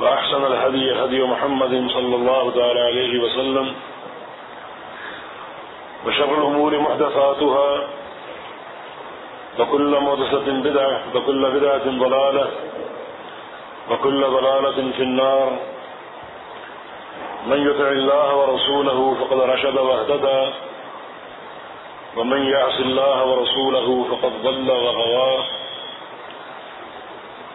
وأحسن الهدي هدي محمد صلى الله تعالى عليه وسلم وشر الأمور محدثاتها وكل محدثة بدعة وكل بدعة ضلالة وكل ضلالة في النار. من يطع الله ورسوله فقد رشد واهتدى ومن يعص الله ورسوله فقد ضل وغوى.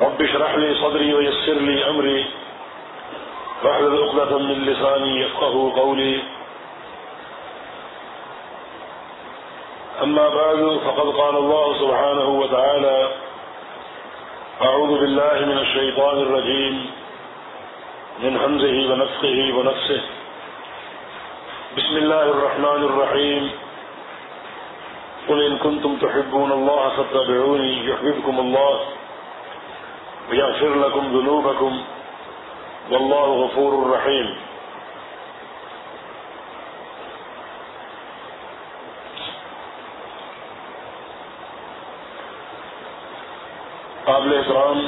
رب اشرح لي صدري ويسر لي أمري. واحلل عقدة من لساني يفقه قولي. أما بعد فقد قال الله سبحانه وتعالى أعوذ بالله من الشيطان الرجيم من همزه ونفخه ونفسه. بسم الله الرحمن الرحيم. قل إن كنتم تحبون الله فاتبعوني يحببكم الله. ويغفر لكم ذنوبكم والله غفور رحيم. قابل احترام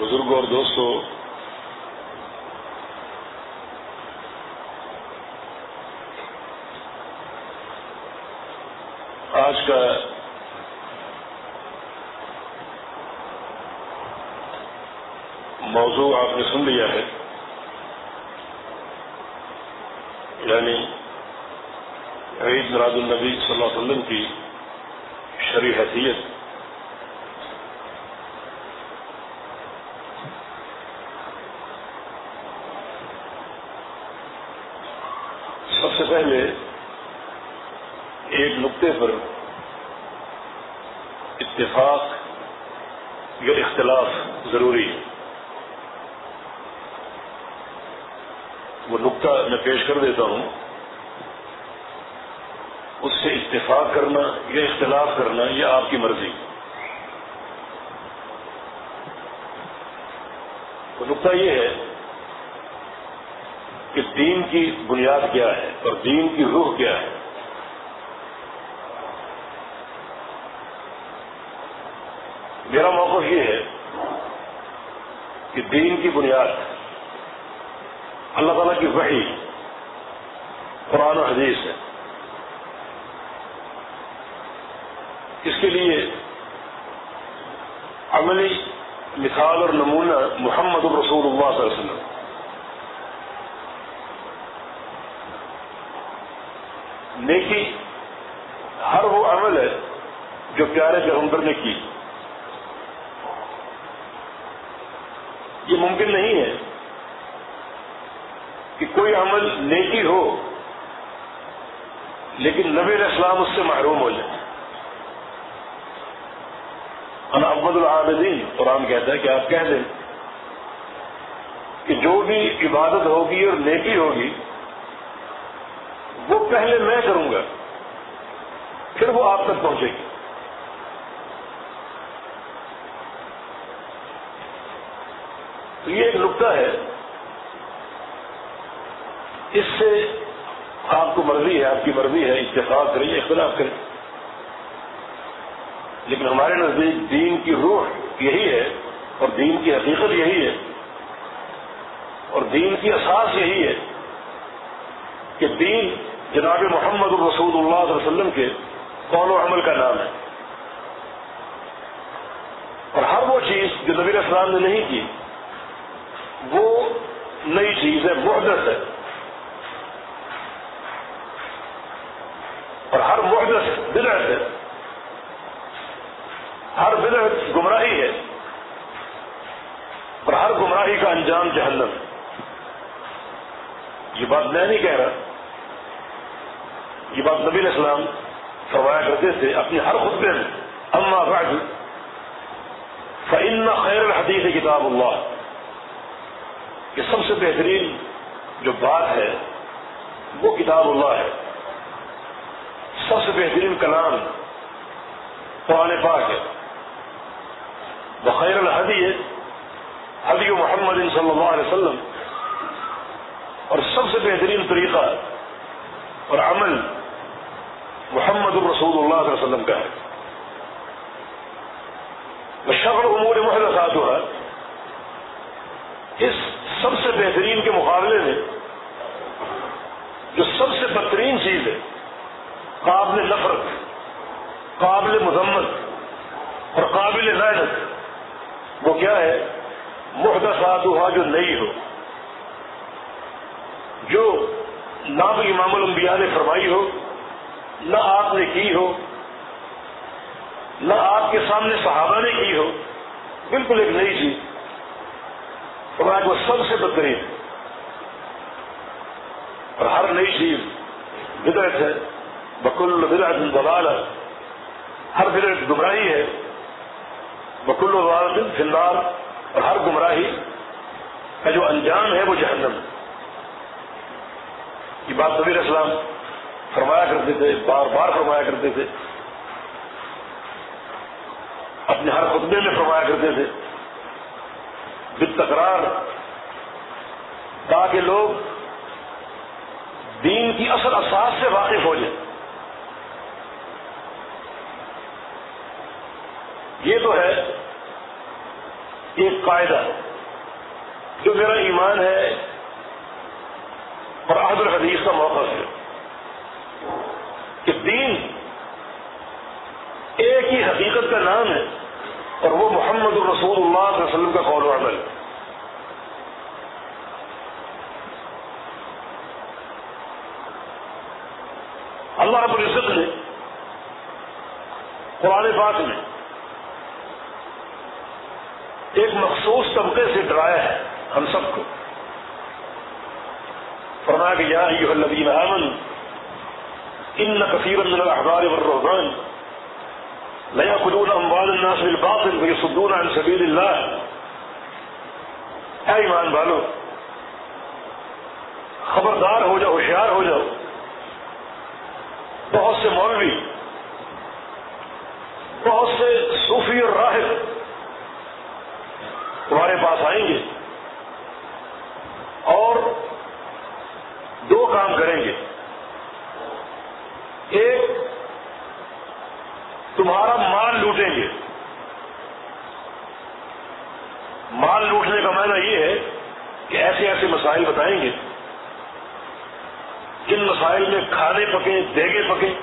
بزرگوں اور دوستوں موضوع آپ نے سن لیا ہے۔ یعنی عید مراد النبی صلی اللہ علیہ وسلم کی شرع حیثیت۔ سب سے پہلے ایک نقطے پر اتفاق یا اختلاف ضروری ہے۔ وہ نقطہ میں پیش کر دیتا ہوں۔ اس سے اتفاق کرنا یا اختلاف کرنا یہ آپ کی مرضی۔ تو نقطہ یہ ہے کہ دین کی بنیاد کیا ہے اور دین کی روح کیا ہے۔ میرا موقف یہ ہے کہ دین کی بنیاد اللہ تعالیٰ کی وحی قرآن و حدیث ہے۔ اس کے لیے عملی مثال اور نمونہ محمد الرسول اللہ صلی اللہ علیہ وسلم۔ نیکی ہر وہ عمل ہے جو پیارے پیغمبر نے کی۔ یہ ممکن نہیں ہے۔ کوئی عمل نیکی ہو، لیکن نبی علیہ السلام اس سے محروم ہو جائے انا ابد العابدین، قرآن کہتا ہے کہ آپ کہہ دیں کہ جو بھی عبادت ہوگی اور نیکی ہوگی، وہ پہلے میں کروں گا، پھر وہ آپ تک پہنچے گی۔ تو یہ ایک نقطہ ہے۔ اس سے آپ کو مرضی ہے، آپ کی مرضی ہے، اتفاق کریں یا اختلاف کریں۔ لیکن ہمارے نزدیک دین کی روح یہی ہے اور دین کی حقیقت یہی ہے۔ اور دین کی اساس یہی ہے کہ دین جناب محمد الرسول اللہ صلی اللہ علیہ وسلم کے قول و عمل کا نام ہے۔ اور ہر وہ چیز جو نبی السلام نے نہیں کی، وہ نئی چیز ہے، محدث ہے۔ اور ہر محدث بدعت ہے۔ ہر بدعت گمراہی ہے۔ اور ہر گمراہی کا انجام جہنم۔ یہ بات میں نہیں کہہ رہا۔ یہ بات نبی علیہ السلام فرمایا کرتے تھے اپنی ہر خطبے میں۔ اما بعد، فإن خیر الحدیث کتاب اللہ۔ یہ سب سے بہترین جو بات ہے وہ کتاب اللہ ہے۔ سب سے بہترین کلام قرآن پاک ہے۔ بخیر الحدی ہے۔ حدی محمد صلی اللہ علیہ وسلم۔ اور سب سے بہترین طریقہ اور عمل محمد الرسول اللہ علیہ وسلم کا ہے۔ شفر امور محدثات ہے اس سب سے بہترین کے مقابلے میں جو سب سے بدترین چیز ہے۔ قابل نفرت، قابل مذمت اور قابل لعنت۔ وہ کیا ہے؟ محدثات ہوا جو نئی ہو، جو نہ بھی امام الانبیاء نے فرمائی ہو، نہ آپ نے کی ہو، نہ آپ کے سامنے صحابہ نے کی ہو، بالکل ایک نئی چیز۔ فرمایا وہ سب سے بدترین۔ اور ہر نئی چیز بدرت ہے۔ بکل بدعت دلال ہر بدعت گمراہی ہے. بکل والد فنار اور ہر گمراہی کا جو انجام ہے وہ جہنم. یہ بات نبی اسلام فرمایا کرتے تھے، بار بار فرمایا کرتے تھے. اپنے ہر خطبے میں فرمایا کرتے تھے. بال تکرار تاکہ لوگ دین کی اصل اساس سے واقف ہو جائیں. یہ تو ہے ایک قاعدہ جو میرا ایمان ہے اور عہد الحدیث کا موقع ہے کہ دین ایک ہی حقیقت کا نام ہے اور وہ محمد الرسول اللہ صلی اللہ علیہ وسلم کا قول و عمل اللہ رب العزت نے قرآن پاک میں ایک مخصوص طبقے سے ڈرایا ہے ہم سب کو۔ فرمایا کہ یا ایوہ الذین آمن ان كثيرا من الاحبار والرهبان لا ياكلون اموال الناس بالباطل ويصدون عن سبيل الله اے ایمان والو، خبردار ہو جاؤ، ہوشیار ہو جاؤ۔ بہت سے مولوی، بہت سے صوفی اور راہب تمہارے پاس آئیں گے اور دو کام کریں گے۔ ایک، تمہارا مال لوٹیں گے۔ مال لوٹنے کا معنی یہ ہے کہ ایسے ایسے مسائل بتائیں گے۔ جن مسائل میں کھانے پکے دیگے پکے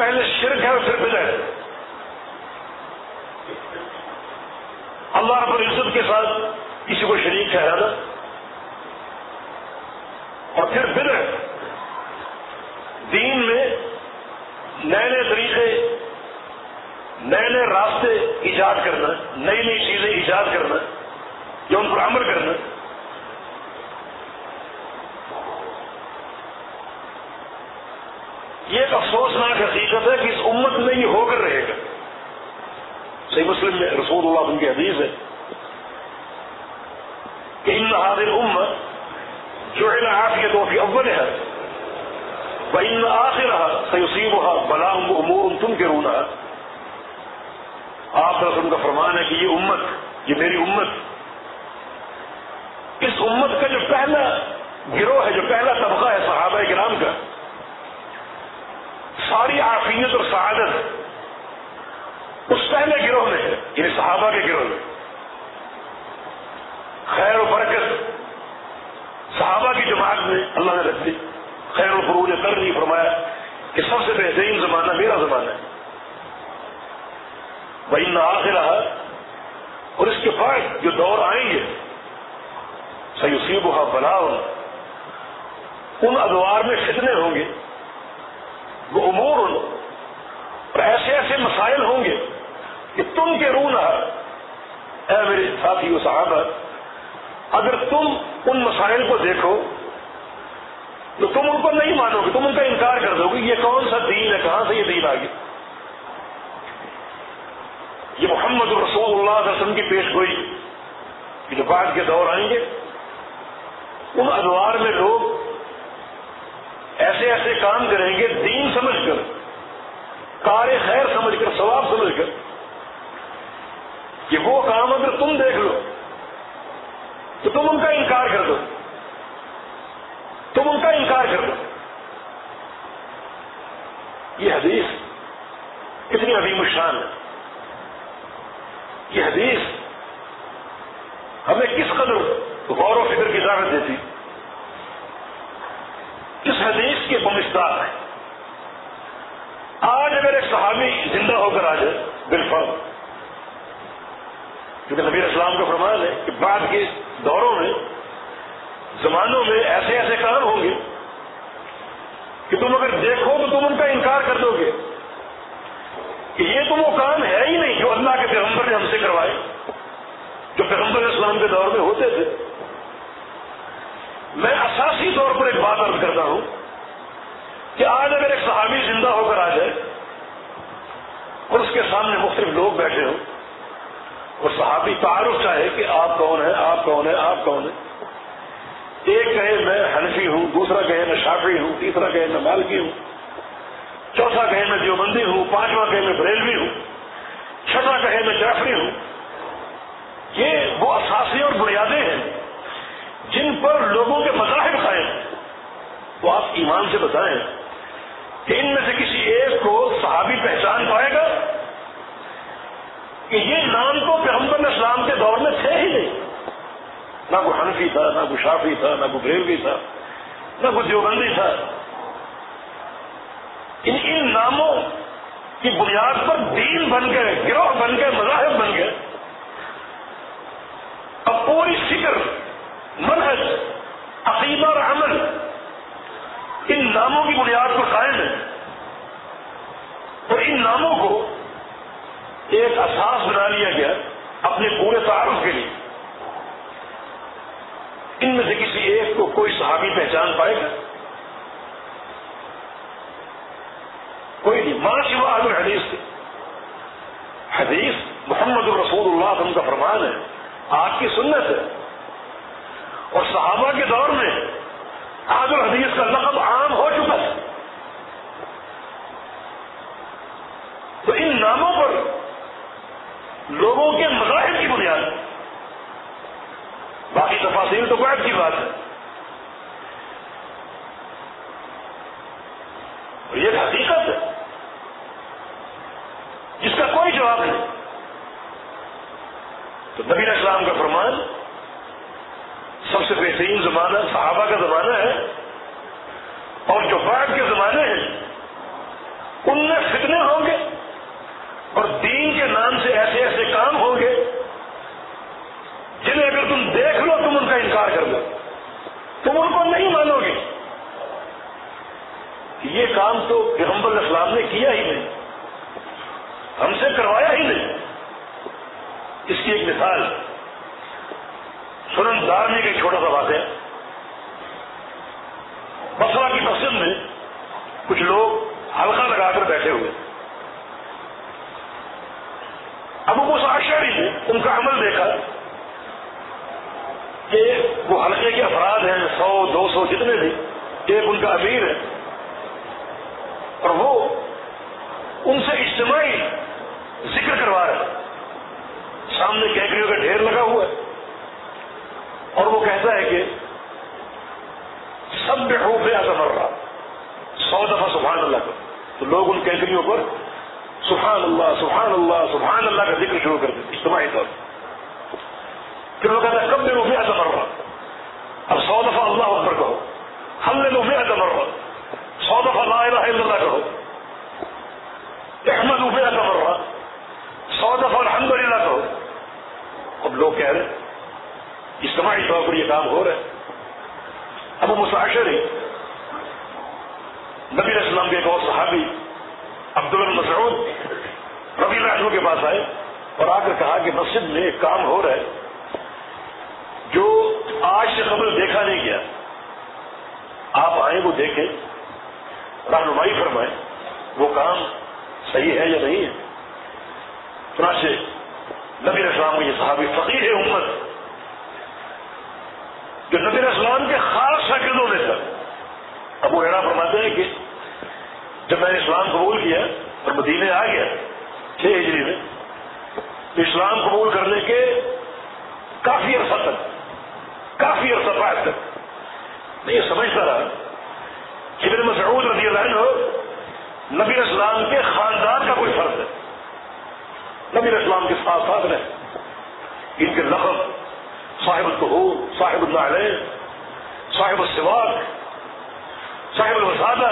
پہلے شرک ہے اور پھر بدر ہے۔ اللہ رب العزت کے ساتھ کسی کو شریک ٹھہرانا اور پھر بدر دین میں نئے نئے طریقے نئے نئے راستے ایجاد کرنا نئی نئی چیزیں ایجاد کرنا یا ان پر عمل کرنا۔ یہ ایک افسوسناک حقیقت ہے کہ اس امت میں یہ ہو کر رہے گا۔ صحیح مسلم میں رسول اللہ ان کی حدیث ہے کہ ان حاضر امت جو ہے آپ کے تو اول ہے وہ ان آخر رہا سیوسیب ہوا بلا امور تم کے رونا آپ کا فرمان ہے کہ یہ امت، یہ میری امت، اس امت کا جو پہلا گروہ ہے، جو پہلا طبقہ ہے صحابہ کرام کا ساری آفیت اور سعادت اس پہلے گروہ میں ہے یعنی صحابہ کے گروہ میں۔ خیر و برکت صحابہ کی جماعت میں اللہ نے رکھ دی۔ خیر و فروج کر نہیں فرمایا کہ سب سے بہترین زمانہ میرا زمانہ ہے۔ بھائی نہ آخر رہا اور اس کے بعد جو دور آئیں گے سیوسیب ہوا بلا ان ادوار میں فتنے ہوں گے۔ وہ امور اور ایسے ایسے مسائل ہوں گے کہ تم کے رو نہ اے میرے ساتھی و صحابہ، اگر تم ان مسائل کو دیکھو تو تم ان کو نہیں مانو گے، تم ان کا انکار کر دو گے، یہ کون سا دین ہے؟ کہاں سے یہ دین آ گیا؟ یہ محمد رسول اللہ علیہ وسلم کی پیش گوئی، کہ جو بعد کے دور آئیں گے، ان ادوار میں لوگ ایسے ایسے کام کریں گے، دین سمجھ کر، کار خیر سمجھ کر، ثواب سمجھ کر۔ کہ وہ کام اگر تم دیکھ لو، تو تم ان کا انکار کر دو۔ تم ان کا انکار کر دو۔ یہ حدیث کتنی عظیم الشان ہے۔ یہ حدیث ہمیں کس قدر غور و فکر کی دعوت دیتی؟ اس حدیث کے بمشتار ہے آج اگر ایک صحابی زندہ ہو کر آ جائے بالفل کیونکہ نبی اسلام کا فرمان ہے کہ بعد کے دوروں میں، زمانوں میں ایسے ایسے کام ہوں گے کہ تم اگر دیکھو تو تم ان کا انکار کر دو گے۔ کہ یہ تو وہ کام ہے ہی نہیں جو اللہ کے پیغمبر نے ہم سے کروائے، جو پیغمبر اسلام کے دور میں ہوتے تھے۔ میں اساسی طور پر ایک بات عرض کرتا ہوں کہ آج اگر ایک صحابی زندہ ہو کر آ جائے اور اس کے سامنے مختلف لوگ بیٹھے ہوں اور صحابی تعارف چاہے کہ آپ کون ہیں، آپ کون ہیں، آپ کون ہیں۔ ایک کہے میں حنفی ہوں، دوسرا کہے میں شافی ہوں، تیسرا کہے میں مالکی ہوں، چوتھا کہے میں دیوبندی ہوں، پانچواں کہے میں بریلوی ہوں چھٹا کہے میں جعفری ہوں۔ یہ وہ اثاثی اور بنیادیں ہیں۔ جن پر لوگوں کے مذاہب قائم وہ آپ ایمان سے بتائیں کہ ان میں سے کسی ایک کو صحابی پہچان پائے گا؟ کہ یہ نام تو پیغمبر اسلام کے دور میں تھے ہی نہیں۔ نہ کوئی حنفی تھا، نہ کوئی شافی تھا، نہ کوئی بریلوی تھا، نہ کوئی دیوبندی تھا۔ ان ان ناموں کی بنیاد پر دین بن گئے، گروہ بن گئے، مذاہب بن گئے۔ اب پوری فکر منحص عقیدہ اور عمل، ان ناموں کی بنیاد پر قائم ہے۔ اور ان ناموں کو ایک احساس بنا لیا گیا اپنے پورے تعارف کے لیے۔ ان میں سے کسی ایک کو کوئی صحابی پہچان پائے گا۔ کوئی نہیں۔ ماں شیو عالم حدیث سے حدیث محمد الرسول اللہ کا فرمان ہے۔ آپ کی سنت ہے۔ اور صحابہ کے دور میں آج الحدیث کا لقب عام ہو چکا ہے۔ تو ان ناموں پر لوگوں کے مذاہب کی بنیاد باقی تفاصیل تو قید کی بات ہے۔ اور یہ حقیقت ہے۔ جس کا کوئی جواب نہیں۔ تو نبی اسلام کا فرمان سب سے بہترین زمانہ صحابہ کا زمانہ ہے اور جو بعد کے زمانے ہیں، ان میں فتنے ہوں گے اور دین کے نام سے ایسے ایسے کام ہوں گے جنہیں اگر تم دیکھ لو، تم ان کا انکار کر دو۔ تم ان کو نہیں مانو گے۔ یہ کام تو پیغمبر اسلام نے کیا ہی نہیں۔ ہم سے کروایا ہی نہیں۔ اس کی ایک مثال سنن دارمی کا ایک چھوٹا سا بات ہے۔ بسرا کی مسجد میں کچھ لوگ ہلکا لگا کر بیٹھے ہوئے۔ اب وہ ساشاری نے ان کا عمل دیکھا کہ وہ ہلکے کے افراد ہیں، سو، دو سو جتنے بھی، ایک ان کا امیر ہے۔ اور وہ ان سے اجتماعی ذکر کروا رہے سامنے کیکریوں کا ڈھیر لگا ہوا ہے۔ اور وہ کہتا ہے کہ سب خوب ہے رہا سو دفعہ سبحان اللہ کا تو لوگ ان کیکریوں پر سبحان اللہ سبحان اللہ سبحان اللہ کا ذکر شروع کر دیتے، اجتماعی طور پھر وہ کہتا ہے کب میں روپیہ ایسا رہا اب سو دفعہ اللہ اکبر کہو۔ ہم نے روپیہ ایسا رہا سو دفعہ لا الہ الا اللہ کہو۔ احمد روپیہ ایسا رہا سو دفعہ الحمد للہ کہو۔ اب لوگ کہہ رہے اجتماعی طور پر یہ کام ہو رہا ہے۔ اب وہ مساشر ہی نبی السلام کے ایک اور صحابی عبد المسعود ربی اللہ کے پاس آئے اور آ کر کہا کہ مسجد میں ایک کام ہو رہا ہے، جو آج سے قبل دیکھا نہیں گیا۔ آپ آئیں، وہ دیکھیں، رہنمائی فرمائیں، وہ کام صحیح ہے یا نہیں ہے۔ چنانچہ نبی اسلام کے یہ صحابی فقیر ہے امت جو نبی اسلام کے خاص شاگردوں میں تھا اب وہ فرماتے ہیں کہ جب میں نے اسلام قبول کیا اور مدینے آ گیا چھ ہجری میں، تو اسلام قبول کرنے کے کافی عرصہ تک، کافی عرصہ بعد تک میں یہ سمجھتا رہا کہ میرے مسعود رضی اللہ عنہ نبی اسلام کے خاندان کا کوئی فرق ہے۔ نبی اسلام کے ساتھ ساتھ رہے۔ ان کے لقب صاحب الطہور صاحب النعلین، صاحب السواق صاحب الوسادہ۔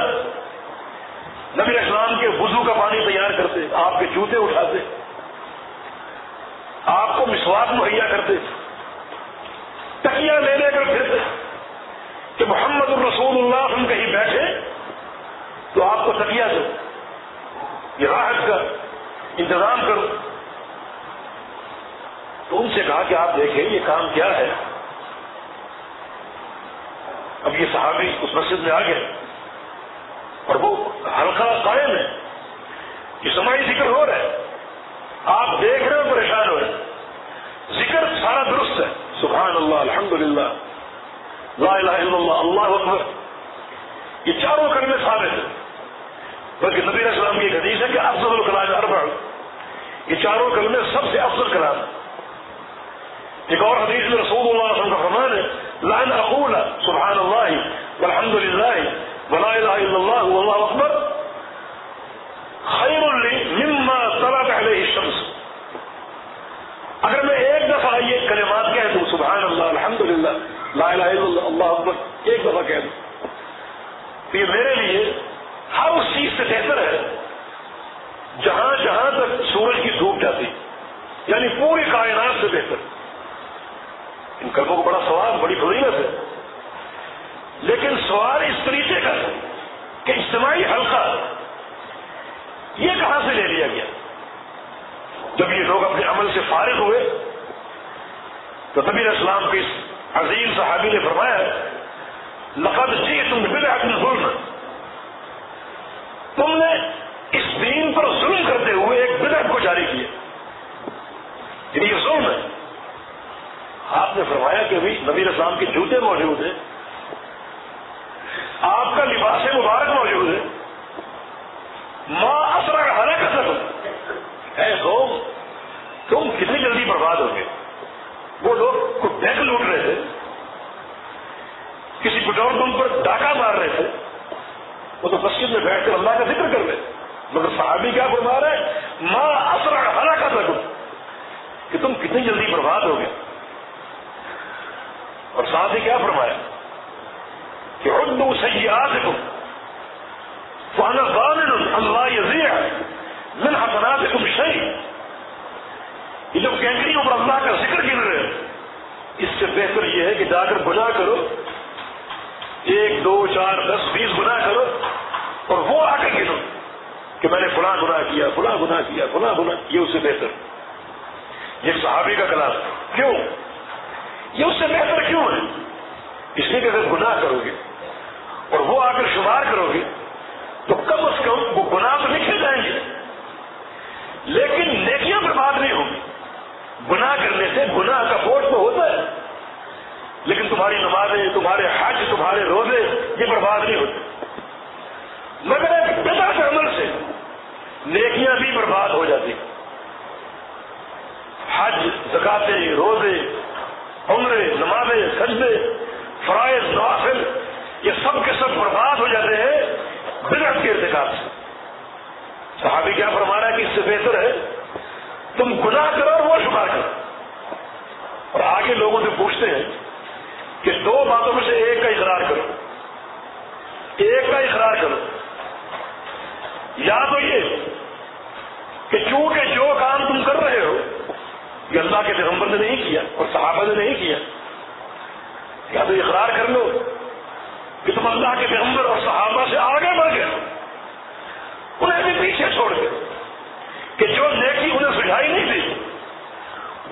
نبی اسلام کے وضو کا پانی تیار کرتے، آپ کے جوتے اٹھاتے، آپ کو مسواک مہیا کرتے تکیا لے لے کر پھرتے کہ محمد الرسول اللہ ہم کہیں بیٹھے تو آپ کو تکیا دو، یہ راحت کا انتظام کرو۔ تو ان سے کہا کہ آپ دیکھیں یہ کام کیا ہے۔ اب یہ صحابی اس مسجد میں آ گئے اور وہ ہلکا قائم ہے۔ یہ سماعی ذکر ہو رہا ہے۔ آپ دیکھ رہے ہیں پریشان ہو رہے ذکر سارا درست ہے۔ سبحان اللہ الحمد للہ لا الہ الا اللہ اللہ اکبر۔ یہ چاروں کرنے ثابت ہے بلکہ نبی علیہ السلام کی حدیث ہے کہ افضل الکلام اربع یہ چاروں کلمے سب سے افضل کلام ہے ایک اور حدیث میں رسول اللہ علیہ وسلم کا فرمان ہے، لعن اقول سبحان اللہ والحمد للہ ولا الہ الا اللہ، واللہ اکبر. خیر لی مما طلعت علیہ الشمس. اگر میں ایک دفعہ یہ کلمات کہہ دوں سبحان اللہ الحمد للہ لا الہ الا اللہ اللہ اکبر، ایک دفعہ کہہ دوں تو یہ میرے لیے ہر اس چیز سے بہتر ہے جہاں جہاں تک سورج کی دھوپ جاتی یعنی پوری کائنات سے بہتر۔ ان کرموں کو بڑا سوال، بڑی فضیلت ہے۔ لیکن سوال اس طریقے کا ہے کہ اجتماعی حلقہ یہ کہاں سے لے لیا گیا؟ جب یہ لوگ اپنے عمل سے فارغ ہوئے، تو نبی اسلام کے اس عظیم صحابی نے فرمایا، لقد جی تم بلا ظلم تم نے اس دین پر ظلم کرتے ہوئے ایک بدعت کو جاری کیا۔ یعنی یہ ظلم ہے۔ آپ نے فرمایا کہ ابھی نبی اسلام کے جوتے موجود ہیں۔ آپ کا لباس مبارک موجود ہے۔ ماں اثر ہرا کا اے قوم، تم کتنی جلدی برباد ہو گئے وہ لوگ بینک لوٹ رہے تھے۔ کسی پٹرول پمپ پر ڈاکہ مار رہے تھے۔ وہ تو مسجد میں بیٹھ کر اللہ کا ذکر کر رہے۔ مگر صحابی کیا فرما رہے ماں اثر ہرا کا سکوں کہ تم کتنی جلدی برباد ہو گئے اور ساتھ ہی کیا فرمایا کہ اردو سیاحت کو فانا ضامن اللہ یزیع من حسناتکم شیء۔ یہ جب کینکریوں پر اللہ کا ذکر گر رہے اس سے بہتر یہ ہے کہ جا کر گناہ کرو۔ ایک، دو، چار، دس، بیس گنا کرو اور وہ آ کر گنو کہ میں نے فلاں گناہ کیا، فلاں گناہ کیا، فلاں گناہ یہ اس سے بہتر۔ یہ صحابی کا کلام۔ کیوں؟ یہ اس سے بہتر کیوں ہے؟ اس لیے کہ اگر گناہ کرو گے اور وہ آ کر شمار کرو گے تو کم از کم وہ گناہ تو لکھے جائیں گے۔ لیکن نیکیاں برباد نہیں ہوں گی۔ گناہ کرنے سے گناہ کا فوٹ تو ہوتا ہے۔ لیکن تمہاری نمازیں، تمہارے حج، تمہارے روزے یہ برباد نہیں ہوتے۔ مگر ایک بتا کے عمل سے نیکیاں بھی برباد ہو جاتی۔ حج، زکاتے، روزے عمرے نمازیں سجدے، فرائض، نوافل، یہ سب کے سب برباد ہو جاتے ہیں بنا کے ارتکاب سے۔ صحابی کیا فرما رہا ہے کہ اس سے بہتر ہے؟ تم گناہ کرو اور وہ شمار کرو۔ اور آگے لوگوں سے پوچھتے ہیں کہ دو باتوں میں سے ایک کا اقرار کرو۔ ایک کا اقرار کرو۔ یا تو یہ کہ چونکہ جو کام تم کر رہے ہو یہ اللہ کے پیغمبر نے نہیں کیا اور صحابہ نے نہیں کیا۔ یا تو اقرار کر لو کہ تم اللہ کے پیغمبر اور صحابہ سے آگے بڑھ گئے انہیں بھی پیچھے چھوڑ گئے کہ جو نیکی انہیں سجھائی نہیں تھی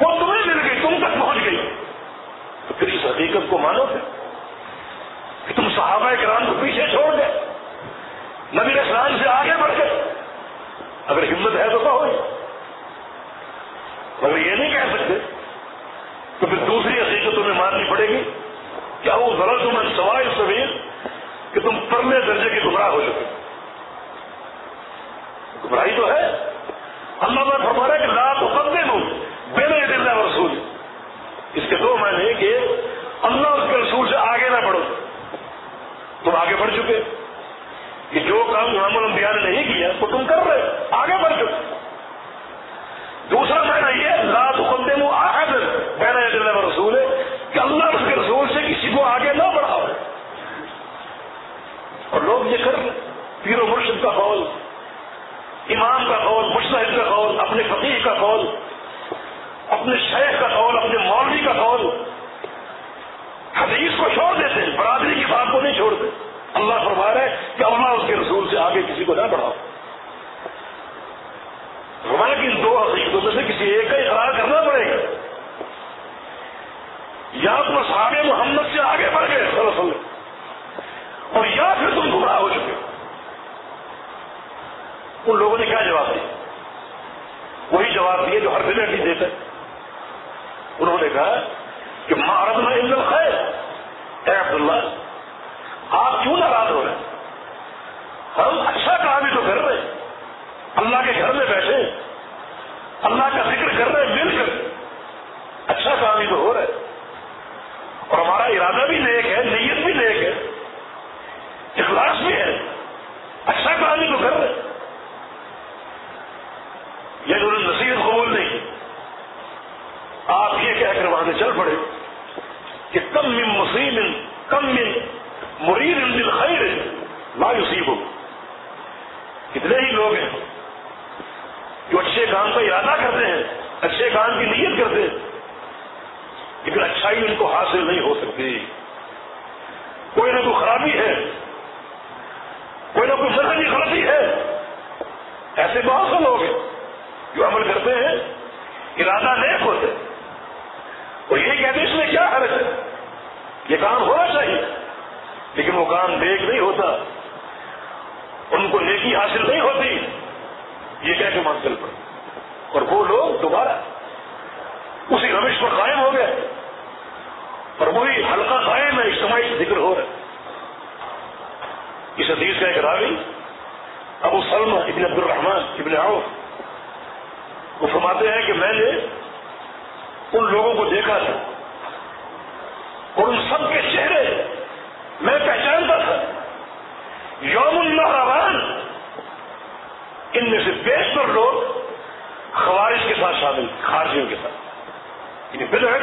وہ تمہیں مل گئی، تم تک پہنچ گئی۔ تو پھر اس حقیقت کو مانو گے کہ تم صحابہ کرام کو پیچھے چھوڑ گئے۔ نبی اسلام سے آگے بڑھ گئے۔ اگر ہمت ہے تو کہو مگر یہ نہیں کہہ سکتے تو پھر دوسری حقیقت تمہیں ماننی پڑے گی کیا وہ ذرا تمہیں سوائے سبیر کہ تم پرلے درجے کے گمراہ ہو چکے گمراہی تو ہے۔ اللہ میں فرما رہا کہ لا تو بندے لوں بے دل رسول۔ اس کے دو معنی کہ اللہ اس کے رسول سے آگے نہ بڑھو۔ تم آگے بڑھ چکے۔ کہ جو کام محمد الانبیاء نے نہیں کیا تو تم کر رہے آگے بڑھ چکے دوسرا معنی یہ رات بندے میں آہد کہنا ہے رسول ہے کہ اللہ اس کے رسول سے کسی کو آگے نہ بڑھاؤ۔ اور لوگ یہ کر، پیر و مرشد کا قول، امام کا قول مشتحد کا قول، اپنے فقیر کا قول، اپنے شیخ کا قول، اپنے مولوی کا قول، حدیث کو چھوڑ دیتے ہیں، برادری کی بات کو نہیں چھوڑتے۔ اللہ فرما رہے کہ اللہ اس کے رسول سے آگے کسی کو نہ بڑھاؤ۔ ہمارے ان دو حقیقتوں میں سے کسی ایک کا اقرار کرنا پڑے گا۔ یا تم صحاب محمد سے آگے بڑھ گئے، صلی اللہ علیہ وسلم، اور یا پھر تم گمراہ ہو چکے۔ ان لوگوں نے کیا جواب دیا؟ وہی جواب دیے جو ہر دن بھی دیتے انہوں نے کہا کہ مہارت میں علم خیر اے عبداللہ، آپ کیوں ناراض ہو رہے ہم اچھا کام ہی تو کر رہے اللہ کے گھر میں بیٹھے اللہ کا ذکر کر رہے مل کر۔ اچھا کام ہی تو ہو رہا ہے۔ اور ہمارا ارادہ بھی نیک ہے، نیت بھی نیک ہے۔ اخلاص بھی ہے۔ اچھا کام ہی تو کر رہے یہ انہوں نے نصیحت قبول نہیں۔ آپ یہ کہہ کر وہاں سے چل پڑے کہ کم من مسیم کم من مرید دل خیر لا یصیب کتنے ہی لوگ ہیں۔ جو اچھے کام کا ارادہ کرتے ہیں، اچھے کام کی نیت کرتے ہیں، لیکن اچھائی ان کو حاصل نہیں ہو سکتی۔ کوئی نہ کوئی خرابی ہے، کوئی نہ کوئی مرحلی غلطی ہے۔ ایسے بہت سے لوگ ہیں جو عمل کرتے ہیں، ارادہ نیک ہوتے اور یہ کہتے اس میں کیا حرج ہے؟ یہ کام ہونا چاہیے، لیکن وہ کام نیک نہیں ہوتا۔ ان کو نیکی حاصل نہیں ہوتی۔ یہ کہہ کے منزل پر؟ اور وہ لوگ دوبارہ اسی روش پر قائم ہو گئے اور وہی ہلکا قائم ہے، اجتماعی ذکر ہو رہا ہے۔ اس حدیث کا ایک راوی، ابو سلم ابن عبد الرحمان ابن عوف، وہ فرماتے ہیں کہ میں نے ان لوگوں کو دیکھا تھا اور ان سب کے چہرے میں پہچانتا تھا۔ یوم اللہ ان میں سے بیشتر لوگ خوارش کے ساتھ شامل، خارجیوں کے ساتھ۔ یعنی بدعت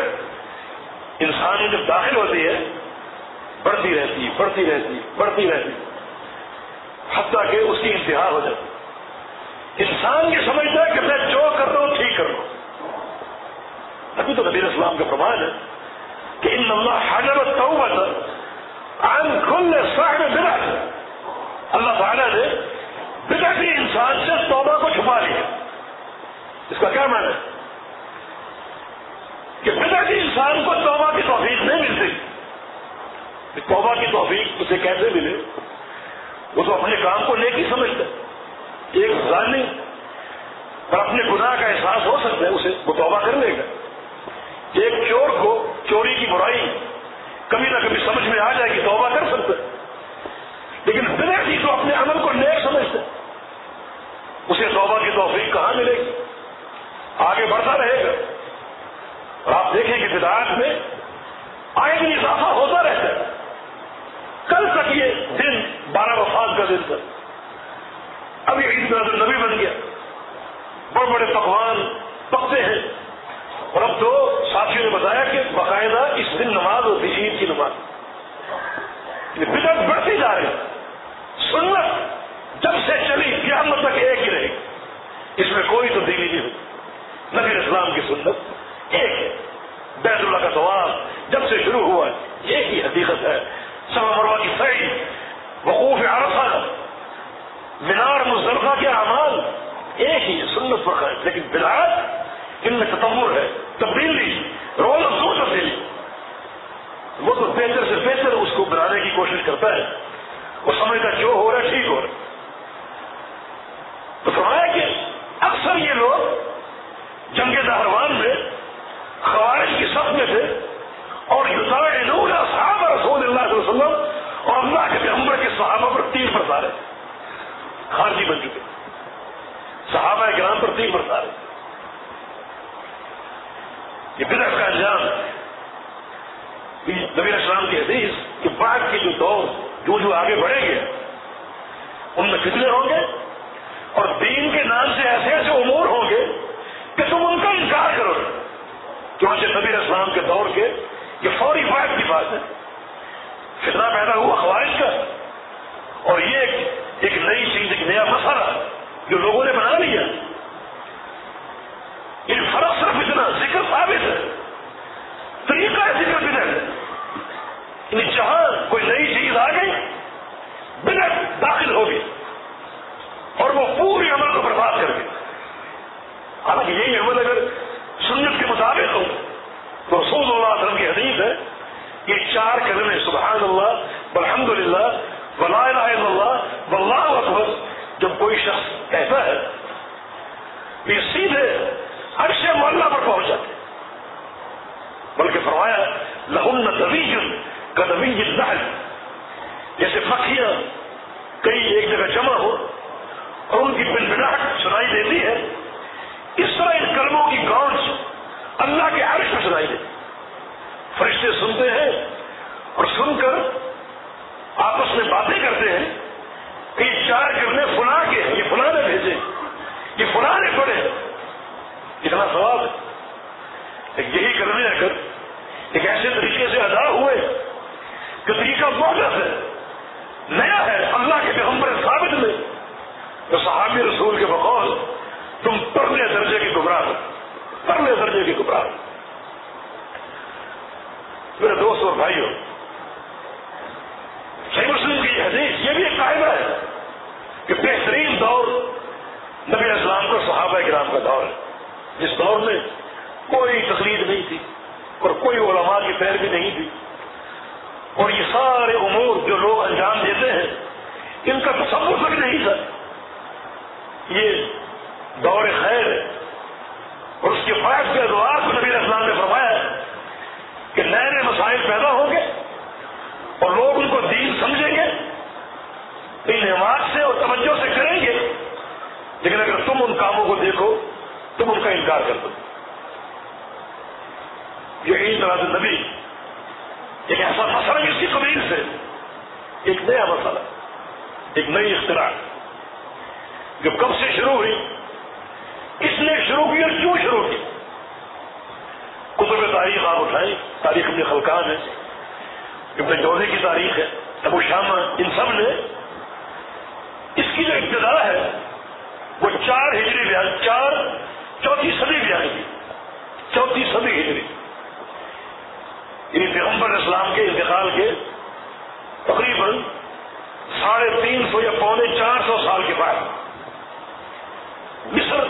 انسان جب داخل ہوتی ہے، بڑھتی رہتی بڑھتی رہتی بڑھتی رہتی حتیٰ کہ اس کی انتہا ہو جاتی انسان یہ سمجھتا ہے کہ میں جو کر رہا ہوں، ٹھیک کر رہا ہوں۔ ابھی تو نبیر اسلام کا پرمان ہے کہ ان اللہ حاضر عن کل صاحب بدعت۔ اللہ تعالیٰ نے بدعتی انسان سے توبہ کو چھپا لیا۔ اس کا کیا معنی؟ ہے کہ بدعتی انسان کو توبہ کی توفیق نہیں ملتی۔ توبہ کی توفیق اسے کیسے ملے؟ وہ تو اپنے کام کو نیکی سمجھتا ہے۔ ایک ظالم پر اپنے گناہ کا احساس ہو سکتا ہے، اسے وہ توبہ کر لے گا۔ ایک چور کو چوری کی برائی کبھی نہ کبھی سمجھ میں آ جائے گی توبہ کر سکتا ہے۔ لیکن بنا ہی تو اپنے عمل کو نیک سمجھتے اسے توبہ کی توفیق کہاں ملے گی؟ آگے بڑھتا رہے گا۔ اور آپ دیکھیں کہ بدعات میں آئے دن اضافہ ہوتا رہتا ہے۔ کل تک یہ دن بارہ وفات کا دن تھا۔ ابھی عید کا نبی بن گیا۔ بڑے بڑے پکوان پکتے ہیں۔ اور اب تو ساتھیوں نے بتایا کہ باقاعدہ اس دن نماز ہوتی عید کی نماز۔ یہ بدت بڑھتی جا رہی ہے۔ سنت جب سے چلی، قیامت تک ایک ہی رہے اس میں کوئی تبدیلی نہیں ہوئی۔ نبی اسلام کی سنت ایک ہے۔ بیت اللہ کا سوال جب سے شروع ہوا ہے ایک ہی حقیقت ہے۔ سما مروا کی صحیح وقوف عرفہ، مینار مزرفہ کے اعمال ایک ہی سنت پر ہے۔ لیکن بلاد ان میں تصور ہے۔ تبدیلی روز افزو تبدیلی وہ تو بہتر سے بہتر اس کو بنانے کی کوشش کرتا ہے۔ وہ سمجھتا جو ہو رہا ہے؟ ٹھیک ہو رہا ہے۔ تو فرمایا کہ اکثر یہ لوگ جنگ دہروان میں خوارش کی سب میں تھے اور صحابہ رسول اللہ علیہ وسلم اور اللہ کے پیغمبر کے صحابہ پر تین پرسارے خارجی بن چکے۔ صحابہ گرام پر تین پرسارے یہ بدر کا انجام نبی اسلام کی حدیث کہ بعد کے جو دور جو جو آگے بڑھیں گے، ان میں کتنے ہوں گے اور دین کے نام سے ایسے ایسے امور ہوں گے کہ تم ان کا انکار کرو گے۔ کیونکہ نبی اسلام کے دور کے یہ فوری بات کی بات ہے۔ فتنہ پیدا ہوا خواہش کا۔ اور یہ ایک ایک نئی چیز، ایک نیا مسئلہ جو لوگوں نے بنا لیا۔ ان فرق صرف اتنا ذکر ثابت ہے۔ طریقہ ذکر بنا یعنی جہاں کوئی نئی چیز آ گئی بنا داخل ہو گئی اور وہ پوری عمل کو برباد کر گئی۔ حالانکہ یہی عمل اگر سنت کے مطابق ہو، تو رسول اللہ علیہ وسلم کی حدیث ہے یہ چار کلمے، سبحان اللہ بلحمد للہ بلا الہ الا اللہ، واللہ اکبر، جب کوئی شخص کہتا ہے، یہ سیدھے عرش مولا پر پہنچ جاتے بلکہ فرمایا، لہن طویج کا طویج نہل جیسے مکھیاں کئی ایک جگہ جمع ہو اور ان کی بنبناہٹ سنائی دیتی ہے۔ اس طرح ان کلموں کی گونج اللہ کے عرش میں سنائی دیتی فرشتے سنتے ہیں اور سن کر آپس میں باتیں کرتے ہیں۔ کہ یہ چار کرنے فلاں کے یہ فلاں نے بھیجے۔ یہ فلاں نے پڑھے۔ سوال ہے۔ یہی کرنے اگر ایک ایسے طریقے سے ادا ہوئے کہ طریقہ بہت ہے، نیا ہے، اللہ کے پیغمبر ثابت میں۔ تو صحابی رسول کے بقول، تم پرلے درجے کی گمراہ پرلے درجے کی گمراہ میرے دوست اور بھائیوں صحیح مسلم کی حدیث، یہ بھی ایک قاعدہ ہے کہ بہترین دور نبی اسلام کو صحابہ کرام کا دور ہے۔ جس دور میں کوئی تقلید نہیں تھی اور کوئی علماء کی پیر بھی نہیں تھی۔ اور یہ سارے امور جو لوگ انجام دیتے ہیں، ان کا تصور تک نہیں تھا۔ یہ دور خیر ہے۔ اور اس کے فائد کے ادوار کو نبی اسلام نے فرمایا کہ نئے نئے مسائل پیدا ہوں گے اور لوگ ان کو دین سمجھیں گے، ان نماز سے اور توجہ سے کریں گے۔ لیکن اگر تم ان کاموں کو دیکھو، تم ان کا انکار کر دو۔ یہ عید طرح نبی ایسا قبیل سے ایک نیا مسئلہ، ایک نئی اختراع۔ جو کب سے شروع ہوئی، کس نے شروع کی اور کیوں شروع کی؟ کتب تاریخ آپ اٹھائیں، تاریخ اپنے خلقان ہے اپنے جوہے کی تاریخ ہے، ابو شامہ، ان سب نے اس کی جو ابتدا ہے، وہ چار ہجری بیان، چار چوتھی صدی بیان کی۔ چوتھی صدی ہجری۔ یعنی پیغمبر اسلام کے انتقال کے تقریباً ساڑھے تین سو یا پونے چار سو سال کے بعد مصر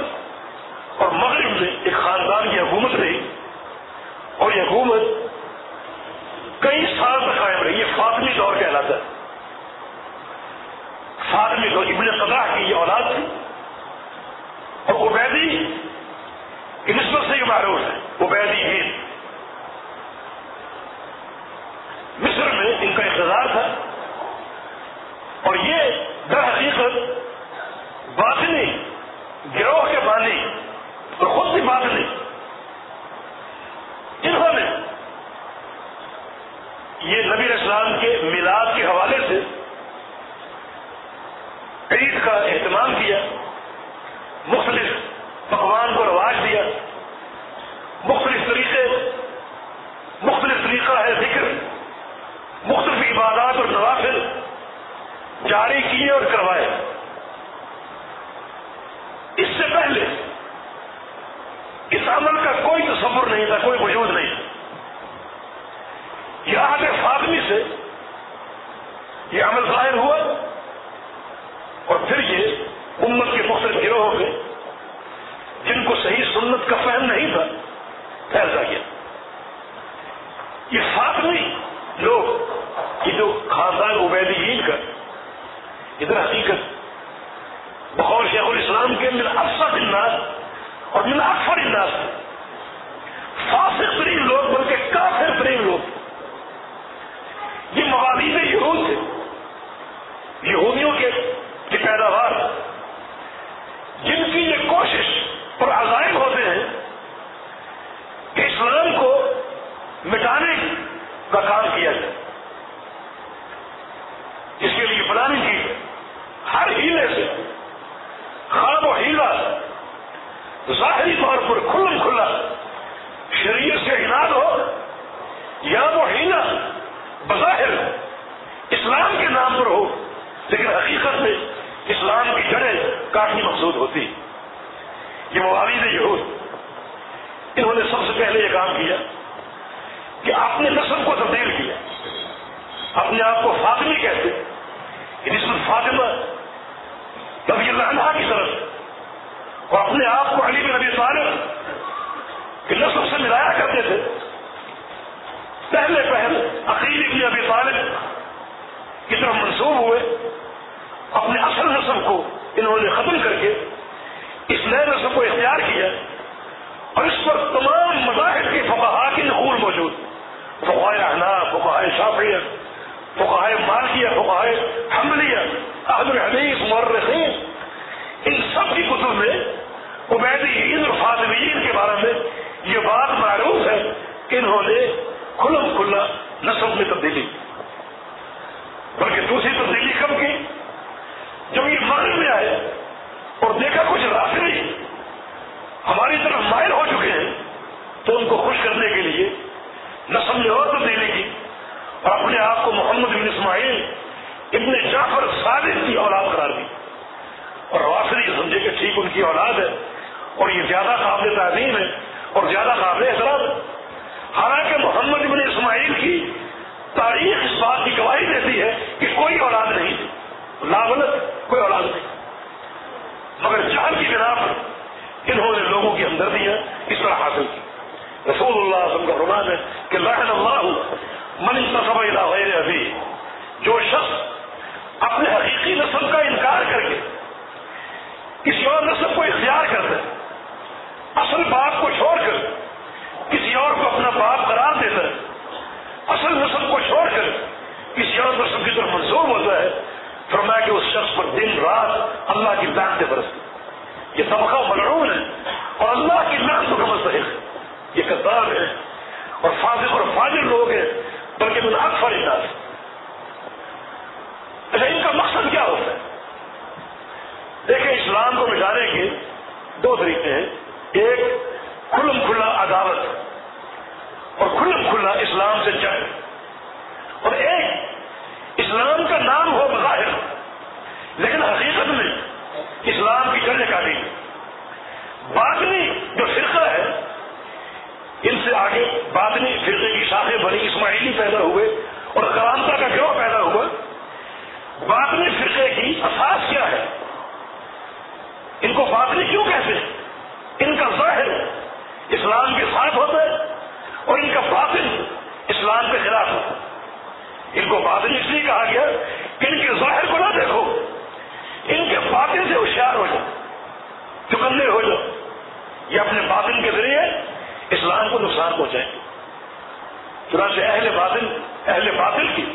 اور مغرب میں ایک خاندان کی حکومت رہی اور یہ حکومت کئی سال تک قائم رہی، یہ فاطمی دور کہلاتا ہے۔ فاطمی دور، ابن قضا کی یہ اولاد تھی۔ اور عبیدی کی نسبت سے یہ معروف ہے۔ عبیدی ہند مصر میں ان کا اقتدار تھا اور یہ در حقیقت باطنی، گروہ کے بانی اور خود بھی باطنی۔ انہوں نے یہ نبی اسلام کے میلاد کے حوالے سے عید کا اہتمام کیا، مختلف پکوان کو رواج دیا، مختلف طریقے، مختلف طریقہ ہے ذکر، مختلف عبادات اور نوافل۔ جاری کیے اور کروائے۔ اس سے پہلے اس عمل کا کوئی تصور نہیں تھا، کوئی وجود نہیں۔ یہاں کے فاطمی سے یہ عمل ظاہر ہوا اور پھر یہ امت کے مختلف گروہ ہو گئے جن کو صحیح سنت کا فہم نہیں تھا پھیلتا گیا۔ یہ فاطمی لوگ، یہ جو خاندان عبیدین کا ادھر حقیقت۔ بخور شیخ الاسلام کے من افسد الناس اور من اکثر الناس فاسق ترین لوگ بلکہ کافر ترین لوگ۔ یہ موالید یہود تھے۔ یہودیوں کے کی پیداوار جن کی یہ کوشش اور عزائم ہوتے ہیں کہ اسلام کو مٹانے کا کام کیا جائے اس کے لیے پلاننگ کی ہر ہیلے سے خواب و ہیلا ظاہری طور پر کھلم کھلا شریعت سے اناد ہو یا وہ ہیلا بظاہر اسلام کے نام پر ہو لیکن حقیقت میں اسلام کی جڑیں مقصود ہوتی یہ معاوید یہود۔ انہوں نے سب سے پہلے یہ کام کیا کہ اپنے نسل کو تبدیل کیا۔ اپنے آپ کو فاطمی کہتے نسبت یعنی فاطمہ نبی اللہ عنہ کی طرف۔ اور اپنے آپ کو علی بن نبی طالب کے نسل سے ملایا کرتے تھے۔ پہلے پہل عقیل ابن ابی طالب کی طرف منسوب ہوئے۔ اپنے اصل نسل کو انہوں نے ختم کر کے اس نئے نسل کو اختیار کیا اور اس پر تمام مذاہب کے فقہا کی نقول موجود فقائے احنا فقائے شافیت فقائے مالکیہ فقائے حملیہ احد الحدیث مرخین ان سب کی کتب میں عبیدین اور فاطمین کے بارے میں یہ بات معروف ہے کہ انہوں نے کھلم کھلا نسب میں تبدیلی، بلکہ دوسری تبدیلی کب کی؟ جب یہ مغرب میں آئے اور دیکھا کچھ رافری ہماری طرف مائل ہو چکے ہیں، تو ان کو خوش کرنے کے لیے، نسل میں اور تبدیلی کی، اور اپنے آپ کو محمد بن اسماعیل ابن جعفر صادق کی اولاد قرار دی۔ اور روافری سمجھے کہ ٹھیک ان کی اولاد ہے، اور یہ زیادہ قابل تعظیم ہے اور زیادہ قابل احترام حالانکہ محمد بن اسماعیل کی تاریخ اس بات کی گواہی دیتی ہے کہ کوئی اولاد نہیں تھی۔ لاولت کوئی اولاد نہیں۔ مگر جان کی بنا پر انہوں نے لوگوں کی ہمدردیاں اس طرح حاصل کی۔ رسول اللہ وسلم کا فرمان ہے کہ لہن اللہ من تصب غیر ابھی جو شخص اپنے حقیقی نسل کا انکار کر کے کسی اور نسل کو اختیار کرتا ہے اصل باپ کو چھوڑ کر کسی اور کو اپنا باپ قرار دیتا ہے اصل نسل کو چھوڑ کر کسی اور نسل کی طرف منظور ہوتا ہے فرمایا کہ اس شخص پر دن رات اللہ کی سے برستی یہ طبقہ ملعون ہے اور اللہ کی لانتوں کا مستحق ہے۔ یہ کردار ہے اور فاضل اور فاضل لوگ ہیں، بلکہ من اکثر انداز اچھا ان کا مقصد کیا ہوتا ہے؟ دیکھیں، اسلام کو مٹانے کے دو طریقے ہیں ایک کھلم کھلا عدالت اور کھلم کھلا اسلام سے جنگ اور ایک اسلام کا نام ہو بظاہر لیکن حقیقت میں اسلام کی جنگ کاٹی بعدنی جو فرقہ ہے ان سے فرقے کی شاخیں بنی، اسماعیلی پیدا ہوئے اور کرامتا کا گروہ پیدا ہوا۔ بعدنی فرقے کی اساس کیا ہے؟ ان کو باطنی کیوں کہتے ہیں؟ ان کا ظاہر اسلام کے ساتھ ہوتا ہے اور ان کا باطن اسلام کے خلاف ہوتا ہے۔ ان کو باطن اس لیے کہا گیا کہ ان کے ظاہر کو نہ دیکھو، ان کے باطن سے ہوشیار ہو جاؤ، چکندے ہو جاؤ، یہ اپنے باطن کے ذریعے اسلام کو نقصان پہنچائیں گے چنانچہ اہل باطن اہل باطل کی۔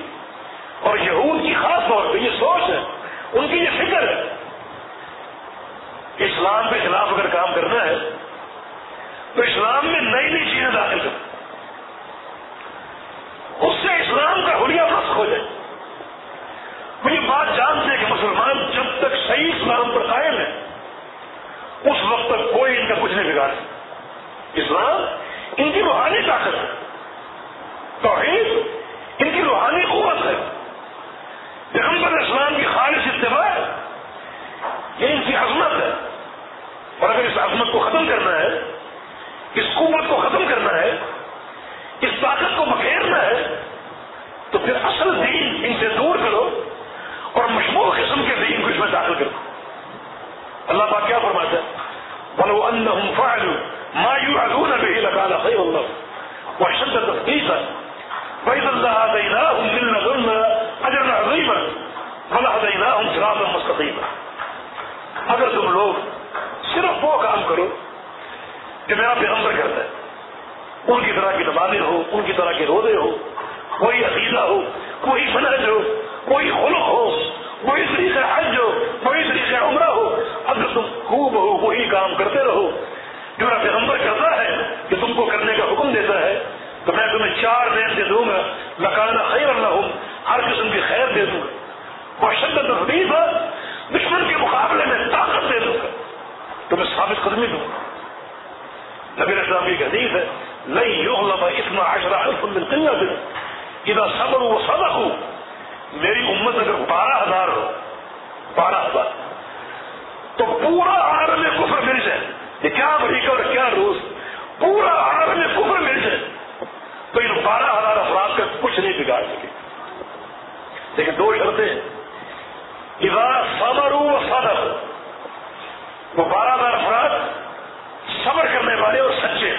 اور یہود کی خاص طور پہ یہ سوچ ہے، ان کی یہ فکر ہے اسلام کے خلاف اگر کام کرنا ہے، تو اسلام میں نئی نئی چیزیں داخل کریں اس سے اسلام کا حلیہ مست ہو جائے۔ مجھے بات جانتے کہ مسلمان جب تک صحیح اسلام پر قائم ہے، اس وقت تک کوئی ان کا کچھ نہیں بگاڑ اسلام ان کی روحانی طاقت ہے۔ توحید ان کی روحانی قوت ہے۔ پیغمبر اسلام کی خالص اتباع یہ ان کی عظمت ہے۔ اور اگر اس عظمت کو ختم کرنا ہے، اس قوت کو ختم کرنا ہے، اس طاقت کو بکھیرنا ہے، تو پھر اصل دین ان سے دور کرو اور مشہور قسم کے دین کو اس میں داخل کرو۔ اللہ پاک کیا فرماتا ہے؟ بلو انہم فعلوا ما يوعدون به لكان خير الله واشد تثبيتا. واذا لهديناهم من لدنا اجرا عظيما. ولهديناهم صراطا مستقيما. اگر تم لوگ صرف وہ کام کرو جو میرا پیغمبر کرتا ہے. ان کی طرح کی نمازیں ہو ان کی طرح کے روزے ہو کوئی عقیدہ ہو، کوئی فنج ہو، کوئی خلق ہو، کوئی طریقہ حج ہو، کوئی طریقہ اگر تم خوب ہو، وہی کام کرتے رہو۔ جو میرا پیغمبر کرتا ہے کہ تم کو کرنے کا حکم دیتا ہے، تو میں تمہیں چار دین دے دوں گا۔ لکانا خیر اللہ ہوں ہر قسم کی خیر دے دوں گا۔ اور شدت حدیث دشمن کے مقابلے میں طاقت دے دوں گا۔ تمہیں ثابت قدمی دوں گا۔ نبی اسلام کی حدیث ہے نہیں یغلب اتنا عشرہ الف من قلت۔ اذا صبر و صدق ہوں میری امت اگر بارہ ہزار ہو پورا عالم کفر مل جائے۔ یہ کیا امریکہ اور کیا روس پورا عالم کفر مل جائے۔ تو ان بارہ ہزار افراد کا کچھ نہیں بگاڑ سکے۔ لیکن دو شرطیں۔ صبر و وہ بارہ ہزار افراد صبر کرنے والے اور سچے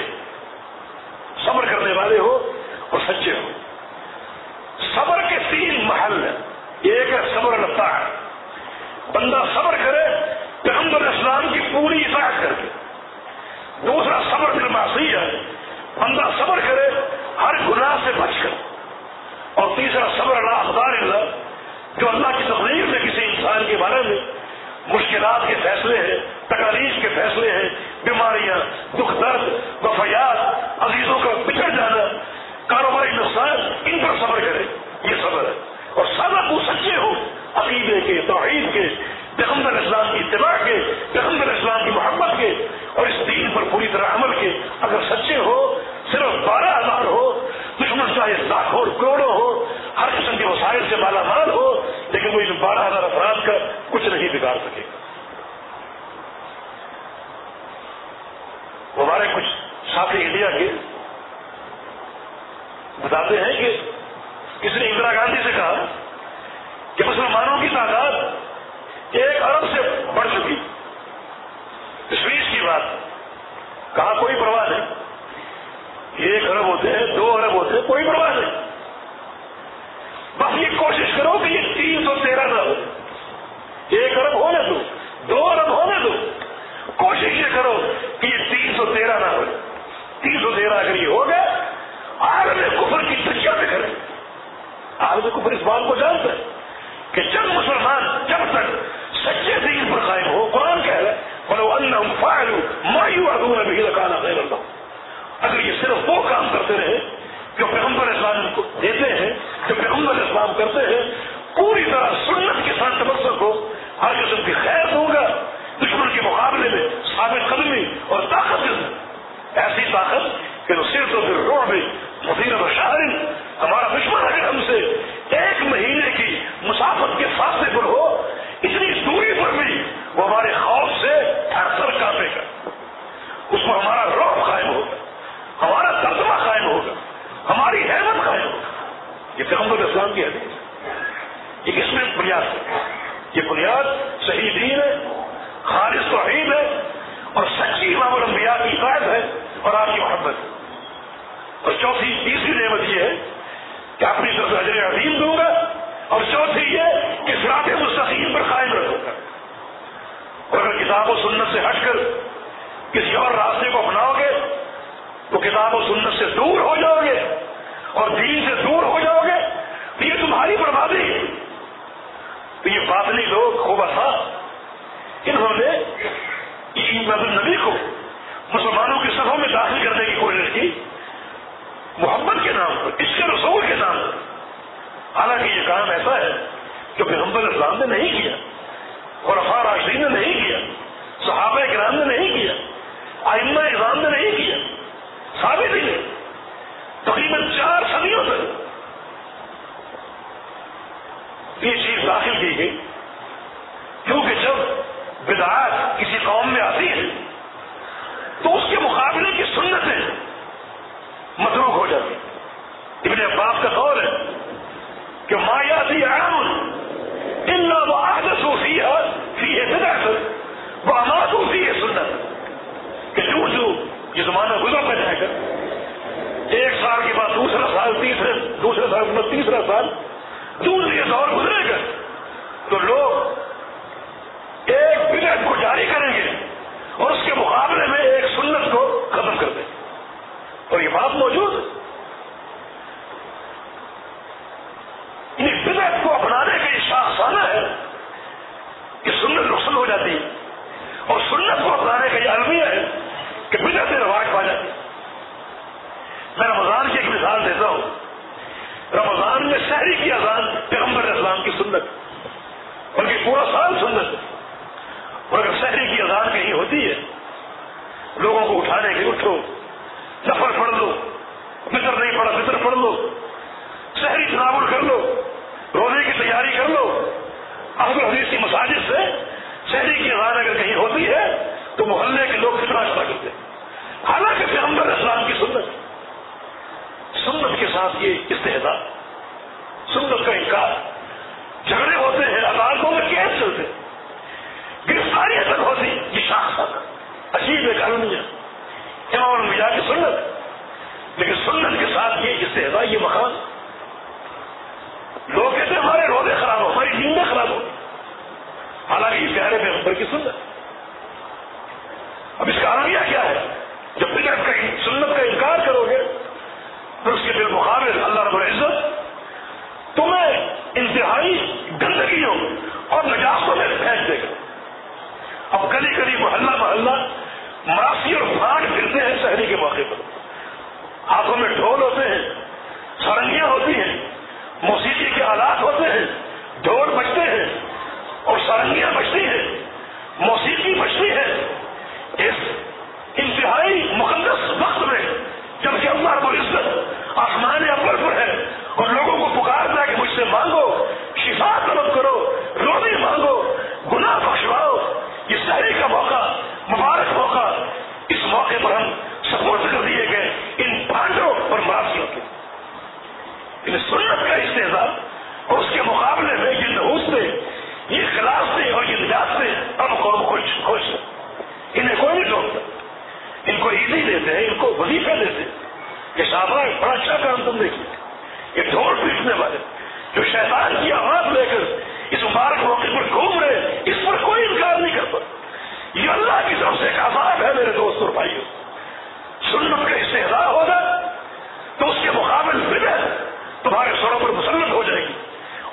صبر کرنے والے ہو اور سچے ہو صبر کے تین محل ہیں۔ ایک ہے صبر لگتا ہے بندہ صبر کرے پیغمبر اسلام کی پوری اطاعت کر کے۔ دوسرا صبر دل معصی ہے۔ بندہ صبر کرے، ہر گناہ سے بچ کر۔ اور تیسرا صبر اللہ اخبار اللہ، جو اللہ کی تقریر میں کسی انسان کے بارے میں مشکلات کے فیصلے ہیں، تکالیف کے فیصلے ہیں، بیماریاں، دکھ درد، وفیات، عزیزوں کا بچڑ جانا، کاروباری نقصان، ان پر صبر کرے۔ یہ صبر ہے۔ اور سب وہ سچے ہو عقیدے کے، توحید کے پیغمبر اسلام کی اتباع کے، پیغمبر اسلام کی محبت کے اور اس دین پر پوری طرح عمل کے۔ اگر سچے ہو، صرف بارہ ہزار ہو، دشمن چاہے لاکھوں کروڑوں ہو، ہر قسم کے وسائل سے مالا مال ہو، لیکن وہ ان بارہ ہزار افراد کا کچھ نہیں بگاڑ سکے۔ گا ہمارے کچھ ساتھی انڈیا کے بتاتے ہیں کہ کسی نے اندرا گاندھی سے کہا کہ مسلمانوں کی تعداد ایک ارب سے بڑھ چکی۔ تشویش کی بات۔ کہا کوئی پرواہ نہیں۔ ایک ارب ہوتے ہیں، دو ارب ہوتے ہیں، کوئی پرواہ نہیں۔ بس یہ کوشش کرو کہ یہ تین سو تیرہ نہ ہو۔ ایک ارب ہونے دو دو ارب ہونے دو۔ کوشش یہ کرو کہ یہ تین سو تیرہ نہ ہو۔ تین سو تیرہ اگر یہ ہو گیا عالم کفر کی دنیا میں کریں عالم کفر اس بات کو جانتا ہے کہ جب مسلمان جب تک سچے دین پر قائم ہو، قرآن کہہ رہے بولو اللہ فائلو مایو ادون بھی لگانا غیر اللہ. اگر یہ صرف وہ کام کرتے رہے جو پیغمبر اسلام کو دیتے ہیں، جو پیغمبر اسلام کرتے ہیں، پوری طرح سنت کے ساتھ تبصر کو ہر قسم کی خیر دوں گا دشمن کے مقابلے میں ثابت قدمی اور طاقت ایسی طاقت کہ وہ صرف تو پھر روح میں مدیر بشار، ہمارا دشمن اگر ہم سے۔ ایک مہینے کی مسافت کے فاصلے پر ہو، اتنی دوری پر بھی وہ ہمارے خوف سے ہر سر کاپے گا اس میں ہمارا روح قائم ہوگا، ہمارا ترجمہ قائم ہوگا، ہماری حیرت قائم ہوگا۔ یہ پیغمبر اسلام کی حدیث یہ کس میں بنیاد ہے؟ یہ بنیاد صحیح دین ہے، خالص توحید ہے، اور سچی امام الانبیاء کی قائد ہے اور آپ کی محبت ہے۔ اور چوتھی تیسری نعمت یہ ہے کہ اپنی طرف اجر عظیم دوں گا اور چوتھی یہ کہ سراط مستقیم پر قائم رکھوں گا۔ اور اگر کتاب و سنت سے ہٹ کر کسی اور راستے کو اپناؤ گے، تو کتاب و سنت سے دور ہو جاؤ گے اور دین سے دور ہو جاؤ گے، تو یہ تمہاری بربادی ہے۔ تو یہ باطنی لوگ خوب تھا انہوں نے نبی کو مسلمانوں کی سبھوں میں داخل کرنے کی کوشش کی۔ محمد کے نام پر، اس کے رسول کے نام پر۔ حالانکہ یہ کام ایسا ہے جو پیغمبر اسلام نے نہیں کیا اور افار راشدین نے نہیں کیا، صحابہ کرام نے نہیں کیا آئمہ اظام نے نہیں کیا، ثابت ہی نہیں۔ تقریباً چار صدیوں تک یہ چیز داخل کی گئی۔ کیونکہ جب بدعات کسی قوم میں آتی ہے، تو اس کے مقابلے کی سنتیں متروک ہو جاتی ابن عباس کا قول ہے کہ مایاتی عام ان لوگ آج سوفی ہے فی ہے وہ ہے سنت کہ جو جو یہ زمانہ گزرتا جائے گا۔ ایک سال کے بعد دوسرا سال، تیسرے، دوسرے سال کے بعد تیسرا سال دوسری دور گزرے گا۔ تو لوگ ایک بدعت کو جاری کریں گے اور اس کے مقابلے میں ایک سنت کو ختم کر دیں گے۔ اور یہ بات موجود بدعت کو اپنانے کا یہ شاخ ہے۔ کہ سنت نقصان ہو جاتی ہے۔ اور سنت کو اپنانے کا یہ المیہ ہے کہ بدعت رواج پا جاتی ہے۔ میں رمضان کی ایک مثال دیتا ہوں۔ رمضان میں شہری کی اذان پیغمبر اسلام کی سنت بلکہ پورا سال سنت اور اگر شہری کی اذان کہیں ہوتی ہے، لوگوں کو اٹھانے کے اٹھو۔ سفر پڑھ لو فطر نہیں پڑا فطر پڑھ لو، شہری تناول کر لو، روزے کی تیاری کر لو۔ اصل حدیث کی مساجد سے شہری کی اذان اگر کہیں ہوتی ہے، تو محلے کے لوگ کتنا کھڑا کرتے حالانکہ پیغمبر اسلام کی سنت سنت کے ساتھ یہ استحدا سنت کا انکار، جھگڑے ہوتے ہیں، عدالتوں میں کیس چلتے گرفتاری تک ہوتی یہ شاخ عجیب ایک المیہ امام الانبیاء کی سنت؟ لیکن سنت کے ساتھ یہ استحدا یہ مقام لوگ کہتے ہیں ہمارے روزے خراب ہو، ہماری نیندیں خراب ہو۔ حالانکہ اس پیارے پیغمبر کی سنت۔ اب اس کا عالمیہ کیا ہے؟ جب بدعت کا سنت کا انکار کرو گے، پھر اس کے بالمقابل اللہ رب العزت تمہیں انتہائی گندگیوں اور نجاستوں میں پھینک دے گا۔ اب گلی گلی محلہ محلہ مراسی اور پھاٹ پھرتے ہیں شہری کے موقع پر۔ ہاتھوں میں ڈھول ہوتے ہیں، سرنگیاں ہوتی ہیں، موسیقی کے آلات ہوتے ہیں، ڈھول بجتے ہیں اور سرنگیاں بجتی ہیں، موسیقی بجتی ہے اس انتہائی مقدس وقت میں جبکہ اللہ رب العزت آسمان اول پر ہے اور لوگوں کو پکارتا ہے کہ مجھ سے مانگو، شفا طلب کرو روزی مانگو گناہ بخشواؤ یہ شہری کا موقع مبارک موقع اس موقع پر ہم سپورٹ کر دیے گئے ان پانڈوں اور مراسیوں کے ان سنت کا استحصال اور اس کے مقابلے میں یہ نحوس سے، یہ خلاف سے اور یہ نجات سے اب قوم خوش خوش انہیں کوئی نہیں ڈھونڈتا ان کو ایزی دیتے ہیں، ان کو وظیفے دیتے ہیں۔ کہ شاہراہ بڑا اچھا کام تم نے کیا یہ ڈھول پیٹنے والے، جو شیطان کی آواز لے کر اس مبارک موقع پر گھوم رہے اس پر کوئی انکار نہیں کرتا یہ اللہ کی طرف سے ایک عذاب ہے میرے دوست اور بھائیوں سنت کا استحصال ہوگا تو اس کے مقابل بدت تمہارے سروں پر مسلط ہو جائے گی۔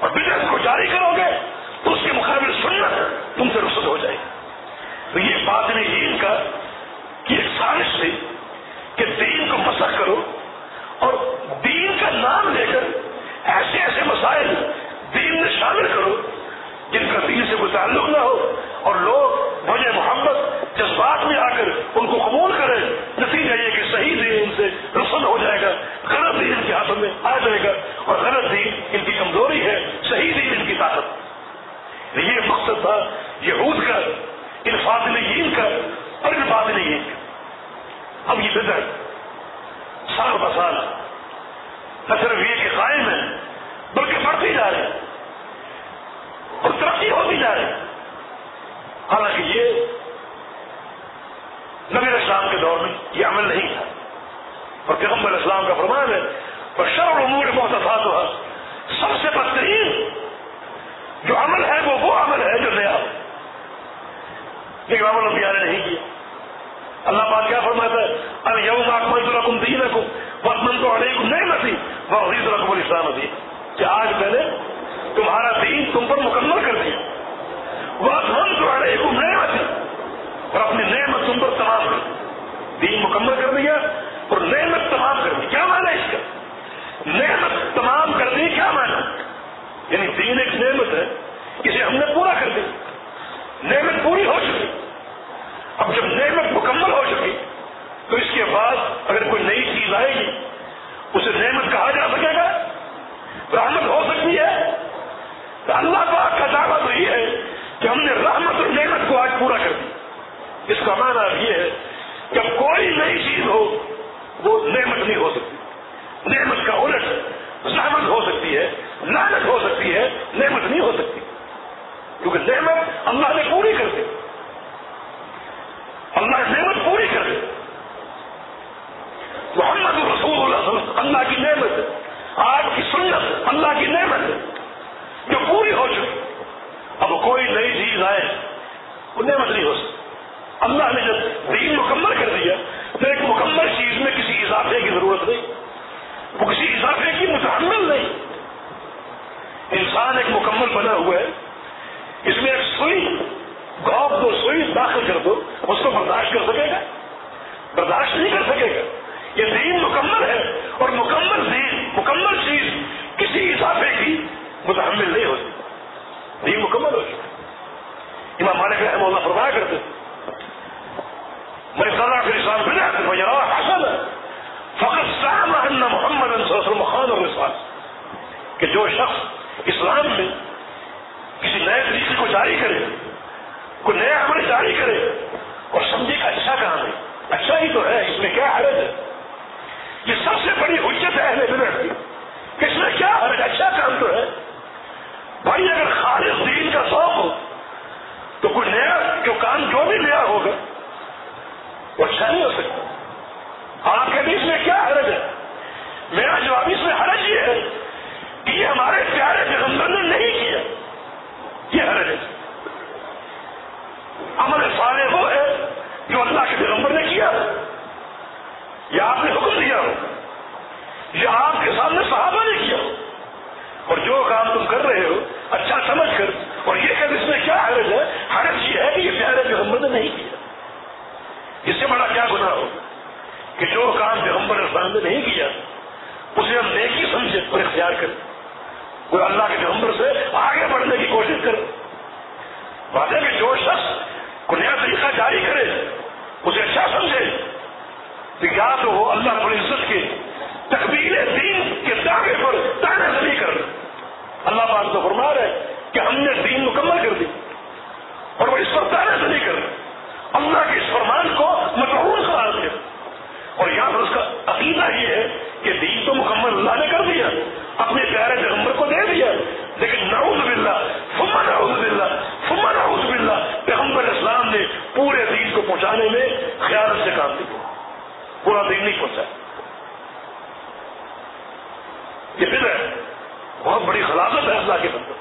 اور بدت کو جاری کرو گے تو اس کے مقابل سنت تم سے رسد ہو جائے گی۔ تو یہ بات نہیں ان کا کہ ایک سازش تھی کہ دین کو مسق کرو اور دین کا نام لے کر ایسے ایسے مسائل دین میں شامل کرو جن کا دین سے کوئی تعلق نہ ہو اور لوگ وجہ محمد جذبات میں آ کر ان کو قبول کریں، نتیجہ یہ کہ صحیح دین ان سے رسن ہو جائے گا، غلط دین ان کے ہاتھوں میں آ جائے گا اور غلط دین ان کی کمزوری ہے، صحیح دین ان کی طاقت۔ یہ مقصد تھا یہود کا ان فاطل کا، اور ان فاطل کا۔ اب یہ بدر، سال بسال نہ صرف یہ کہ قائم ہے، بلکہ بڑھتی جا رہے اور ترقی ہوتی جا رہی حالانکہ یہ نبی اسلام کے دور میں یہ عمل نہیں تھا۔ اور پیغمبر اسلام کا فرمان ہے اور شرم امور محتفات ہوا سب سے بدترین جو عمل ہے وہ وہ عمل ہے جو نیا لیکن عمل امبیا نے نہیں کیا۔ اللہ پاک کیا فرماتا ہے؟ اب یوم اکمل تو رقم دین کو وطمن تو علیکم نہیں نسی وہ عزیز رقم الاسلام دی کہ آج میں نے تمہارا دین تم پر مکمل کر دیا۔ وطمن تو علیکم نہیں نسی اور اپنی نعمت تم پر تمام کر دین مکمل کر دیا اور نعمت تمام کر دی۔ کیا مانا اس کا؟ نعمت تمام کر دی کیا مانا یعنی دین ایک نعمت ہے، اسے ہم نے پورا کر دی نعمت پوری ہو چکی۔ اب جب نعمت مکمل ہو چکی، تو اس کے بعد اگر کوئی نئی چیز آئے گی، اسے نعمت کہا جا سکے گا؟ رحمت ہو سکتی ہے تو اللہ پاک کا دعویٰ تو یہ ہے کہ ہم نے رحمت اور نعمت کو آج پورا کر دی اس کا معنی یہ ہے کہ اب کوئی نئی چیز ہو، وہ نعمت نہیں ہو سکتی۔ نعمت کا الٹ رحمت ہو سکتی ہے لانت ہو سکتی ہے، نعمت نہیں ہو سکتی۔ کیونکہ نعمت اللہ نے پوری کر دی۔ اللہ نعمت پوری کرے محمد رسول اللہ اللہ کی نعمت آپ کی سنت اللہ کی نعمت جو پوری ہو چکی اب کوئی نئی چیز آئے نعمت نہیں ہو سکتی۔ اللہ نے جب دین مکمل کر دیا، تو ایک مکمل چیز میں کسی اضافے کی ضرورت نہیں، وہ کسی اضافے کی متحمل نہیں۔ انسان ایک مکمل بنا ہوا ہے، اس میں ایک سوئی گوپ دو سوئی داخل کر دو، اس کو برداشت کر سکے گا۔ برداشت نہیں کر سکے گا۔ یہ دین مکمل ہے اور مکمل دین، مکمل چیز کسی اضافے کی متحمل نہیں ہوتی دین مکمل ہو چکا امام مالک رحم اللہ فرمایا کرتے میں صلاح کے اسلام بنا حسن فقط سام محمد خان اور وشواس کہ جو شخص اسلام میں کسی نئے طریقے کو جاری کرے کوئی نیا عمل جاری کرے اور سمجھے کا اچھا کام ہے اچھا ہی تو ہے اس میں کیا حرج ہے یہ سب سے بڑی حجت ہے اہل کی کہ اس میں کیا حرج اچھا کام تو ہے بھائی، اگر خالص دین کا شوق ہو، تو کوئی نیا جو کام جو بھی نیا ہوگا، وہ اچھا نہیں ہو سکتا۔ آپ کے بیچ میں کیا حرج ہے؟ میرا جواب اس میں حرج یہ ہے کہ یہ ہمارے پیارے پیغمبر نے نہیں کیا۔ یہ حرج ہے۔ عمل صالح وہ ہے جو اللہ کے پیغمبر نے کیا۔ یا آپ نے حکم دیا ہو، یا آپ کے سامنے صحابہ نے کیا ہو۔ اور جو کام تم کر رہے ہو اچھا سمجھ کر۔ اور یہ کہ اس میں کیا حرج ہے؟ حرج یہ ہے کہ یہ پیارے پیغمبر نے نہیں کیا۔ اس سے بڑا کیا گناہ ہو؟ کہ جو کام پیغمبر اسلام نے نہیں کیا، اسے ہم نیکی سمجھے اور اختیار کریں۔ کوئی اللہ کے پیغمبر سے آگے بڑھنے کی کوشش کرے بات ہے کہ جو شخص کو نیا طریقہ جاری کرے، اسے اچھا سمجھے۔ کہ کیا تو وہ اللہ رب العزت کے تقبیر دین کے دعوے پر اللہ پاک تو فرما رہے کہ ہم نے دین مکمل کر دی اور وہ اس پر تانے سے نہیں کر اللہ کے اس فرمان کو مقبول قرار دیا اور یہاں پر اس کا عقیدہ یہ ہے کہ دین تو مکمل اللہ نے کر دیا، اپنے پیارے پیغمبر کو دے دیا۔ لیکن نعوذ باللہ فما نعوذ باللہ فما نعوذ باللہ، پیغمبر اسلام نے پورے دین کو پہنچانے میں خیال سے کام دیا پورا دین نہیں پہنچا یہ پھر ہے۔ بہت بڑی خلاصت ہے اللہ کے بندر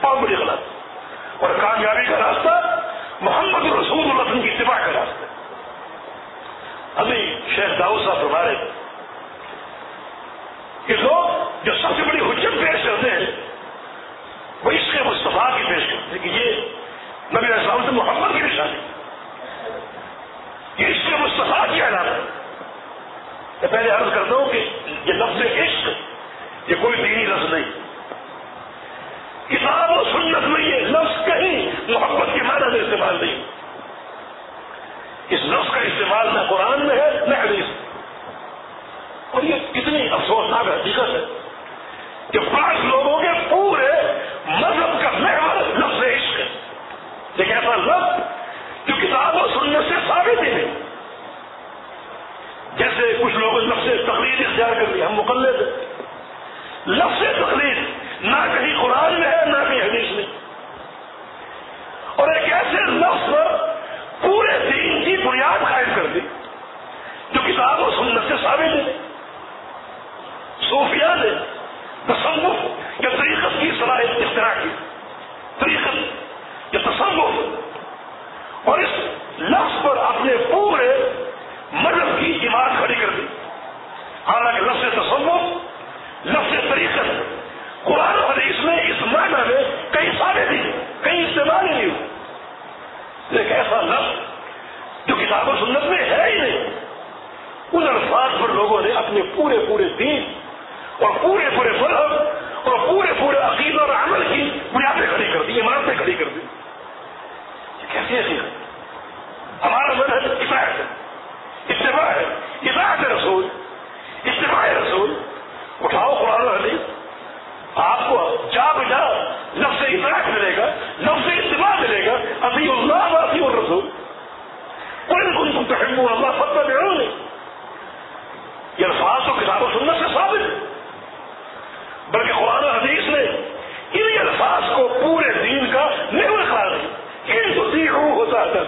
بہت بڑی خلاصت اور کامیابی کا راستہ محمد رسول اللہ کی اتباع کا راستہ ابھی شیخ داؤ صاحب ہمارے کہ لوگ جو سب سے بڑی حجت پیش کرتے ہیں، وہ اس کے مصطفیٰ کی پیش کرتے ہیں۔ کہ یہ نبی السلام سے محمد کی نشانی۔ یہ اس کے مصطفیٰ کی علامت ہے۔ میں پہلے عرض کرتا ہوں کہ یہ لفظ عشق یہ کوئی دینی لفظ نہیں۔ کتاب و سنت میں یہ لفظ کہیں محبت کے معنی میں استعمال نہیں۔ اس لفظ کا استعمال نہ قرآن میں ہے، نہ حدیث۔ اور یہ کتنی افسوسناک حقیقت ہے کہ پانچ لوگوں کے پورے مذہب کا محور لفظ عشق ہے۔ لیکن ایسا لفظ جو کتاب و سنت سے ثابت ہی نہیں۔ جیسے کچھ لوگوں نے لفظ تقریر اختیار کر لیا ہم مقلد ہیں۔ لفظ تقریر نہ کہیں قرآن میں ہے، نہ کہیں حدیث میں۔ اور ایک ایسے لفظ پورے دین کی بنیاد قائم کر دی، جو کتاب و سنت سے ثابت ہے۔ صوفیہ نے تصوف یا طریقت کی صلاحیت اختراع کی۔ طریقت یا تصوف۔ اور اس لفظ پر اپنے پورے مذہب کی عمارت کھڑی کر دی۔ حالانکہ لفظ تصوف لفظ طریقت۔ قرآن حدیث میں اس معنی میں کئی سارے نہیں کہیں استعمال نہیں ہو ایک ایسا لفظ جو کتاب و سنت میں ہے ہی نہیں۔ ان الفاظ پر لوگوں نے اپنے پورے پورے دین اور پورے پورے فرق اور پورے پورے عقید اور عمل کی بنیادیں کھڑی کر دی، عمارتیں کھڑی کر دی۔ کیسی ایسی ہمارا مذہب اتنا ہے اتباع ہے، اطاعت رسول اتباع رسول۔ اٹھاؤ قرآن حدیث۔ آپ کو جا بجا لفظ اطاعت ملے گا لفظ اتباع ملے گا ابھی اللہ ابھی اور رسول کوئی کن تم تحمل اللہ فتح میں یہ الفاظ تو کتاب و سنت سے ثابت ہے بلکہ قرآن حدیث نے ان الفاظ کو پورے دین کا نہیں قرار دی ہوتا تھا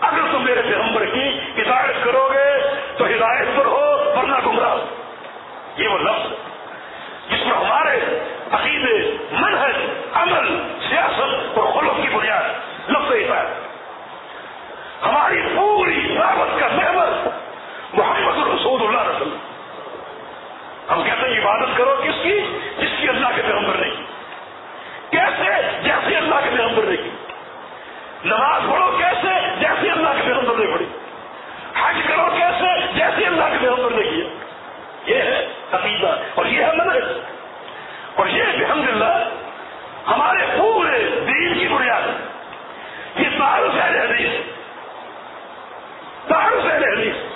اگر تم میرے پیغمبر کی ہدایت کرو گے تو ہدایت پر ہو ورنہ گمراہ یہ وہ لفظ جس پر ہمارے عقیدے منحص عمل سیاست اور خلق کی بنیاد لفظ ہدایت ہماری پوری دعوت کا محور محمد رسول اللہ رسول ہم کہتے ہیں عبادت کرو کس کی جس کی اللہ کے پیغمبر نے کی کیسے جیسے اللہ کے پیغمبر نے کی نماز پڑھو کیسے جیسے اللہ کے پیغمبر نے پڑھی حج کرو کیسے جیسے اللہ کے پیغمبر نے کیا یہ ہے عقیدہ اور یہ ہے منحص اور یہ الحمد للہ ہمارے پورے دین کی بنیاد یہ تعارف ہے حدیث تعارف ہے حدیث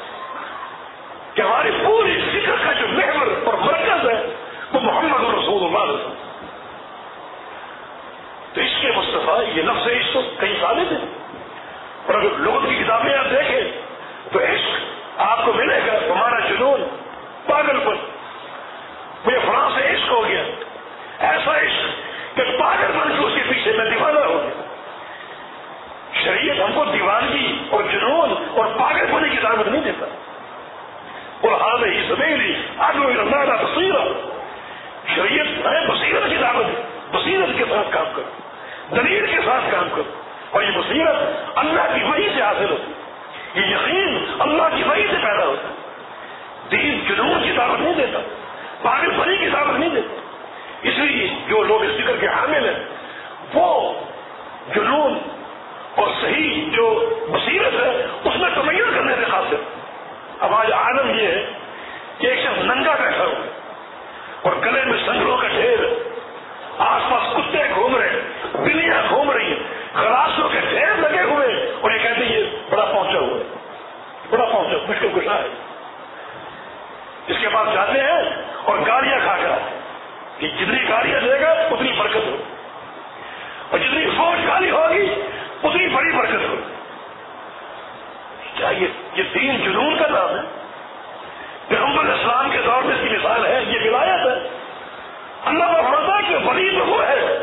کہ ہماری پوری فکر کا جو محور اور مرکز ہے وہ محمد رسول اللہ رسول تو اس کے مصطفیٰ یہ لفظ عشق کئی ہے۔ اور اگر لوگوں کی کتابیں آپ دیکھیں تو عشق آپ کو ملے گا، ہمارا جنون پاگل پر مجھے فلاں سے عشق ہو گیا۔ ایسا عشق کہ پاگل پن کے اس کے پیچھے میں دیوانہ ہو گیا۔ شریعت ہم کو دیوانگی اور جنون اور پاگل پنے کی دعوت نہیں دیتا۔ اور ہی سبیلی آگے اللہ بصیرت شریعت ہے بصیرت کی دعوت بصیرت کے ساتھ کام کرو۔ دلیل کے ساتھ کام کرو۔ اور یہ بصیرت اللہ کی وحی سے حاصل ہوتی یہ یقین اللہ کی وحی سے پیدا ہوتا دین جنون کی دعوت نہیں دیتا، پاگل پری کی دعوت نہیں دیتا۔ اس لیے جو لوگ اس فکر کے حامل ہیں، وہ جنون اور صحیح جو بصیرت ہے، اس میں تمیز کرنے سے خاص ہے اب آج عالم یہ ہے کہ ایک شخص ننگا بیٹھا ہوا اور گلے میں سنگلوں کا ڈھیر، آس پاس کتے گھوم رہے ہیں بلیاں گھوم رہی ہیں۔ خراسوں کے ڈھیر لگے ہوئے اور یہ کہتے ہیں یہ بڑا پہنچا ہوا ہے۔ بڑا پہنچا مشکل کشا ہے۔ اس کے بعد جاتے ہیں اور گاڑیاں کھا کر آتے کہ جتنی گاڑیاں دے گا اتنی برکت ہو اور جتنی فوج گاڑی ہوگی، اتنی بڑی برکت ہوگی۔ کیا یہ دین جنون کا نام ہے؟ پیغمبر اسلام کے دور میں اس کی مثال ہے، یہ ولایت ہے۔ اللہ کا کہ بڑی تو وہ ہے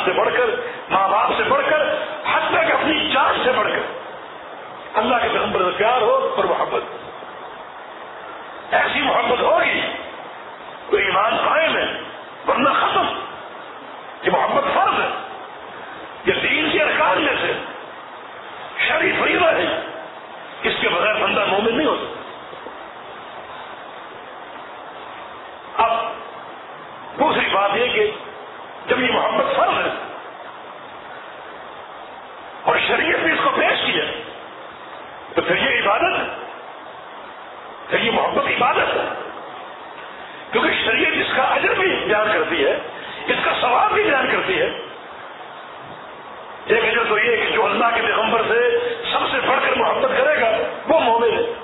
اولاد سے بڑھ کر ماں باپ سے بڑھ کر حد تک اپنی جان سے بڑھ کر اللہ کے پیغمبر سے پیار ہو اور محبت۔ ایسی محبت ہوگی تو ایمان قائم ہے، ورنہ ختم۔ یہ محبت فرض ہے، یہ دین کے ارکان میں سے۔ شریف فریضہ ہے، اس کے بغیر بندہ مومن نہیں ہو سکتا۔ اب دوسری بات یہ کہ جب یہ محبت فرض ہے اور شریعت نے اس کو پیش کیا تو پھر یہ عبادت ہے پھر یہ محبت عبادت ہے۔ کیونکہ شریعت اس کا اجر بھی بیان کرتی ہے، اس کا ثواب بھی بیان کرتی ہے۔ ایک اجر تو یہ کہ جو اللہ کے پیغمبر سے سب سے بڑھ کر محبت کرے گا، وہ مومن ہے۔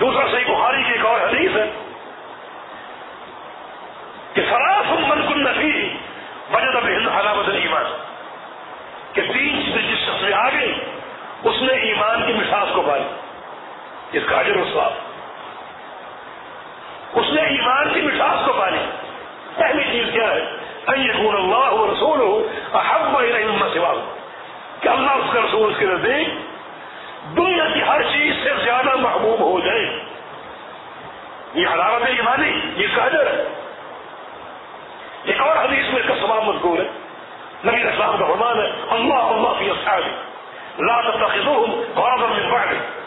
دوسرا، صحیح بخاری کی ایک اور حدیث ہے کہ فراف من کن نفی وجد بہن حلامت ایمان کہ تین چیزیں جس شخص میں آ گئی اس نے ایمان کی مثاث کو پائی اس کا اجر و ثواب۔ اس نے ایمان کی مٹھاس کو پانی پہلی چیز کیا ہے؟ اللہ رسول ہو احب سوا کہ اللہ اس کا رسول اس کے نزدیک دنیا کی ہر چیز سے زیادہ محبوب ہو جائے۔ یہ حرارت ایمانی یہ قادر ہے۔ ایک اور حدیث میں اس کا سواب مذکور ہے۔ نبی اسلام کا فرمان ہے، اللہ اللہ کی اصحابی لا تتخذوهم غرضا من بعد